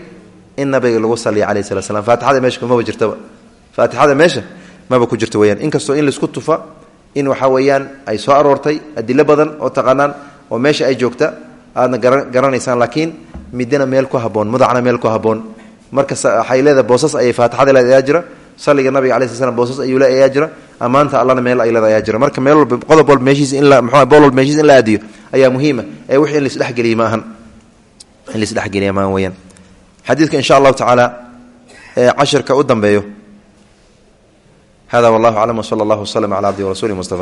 in nabiga lagu saliya calayh salat slam faatixada meesha maba jirtaba. Faatixada meesha maba ku jirto weyaan inkastoo in la isku tufa in waxa weeyaan ay soo aroortay adilo badan oo taqaanaan oo meesha ay joogta aadna garanaysaan. Laakiin midina meel ku haboon mudacna meel ku haboon marka waxay leedahay boosas ayay faatixada leed ayaa jira. Salliga nabiga alai sl slam boosas ayuu le ayaa jira. Ammaanta allana meel ay leed ayaa jira. Marka meel walba qodob walba meeshiis in mxu bool walba meeshiis in la aadiyo ayaa muhiima. Ee wixii in laisdhexgeliye ma ahan in laisdhexgeliya ma ahan weyaan xadiidka insha allahu tacaala cashirka u dambeeyo. Hada wallahu aclam wsala allah waslm cala abdi warasuli mustafa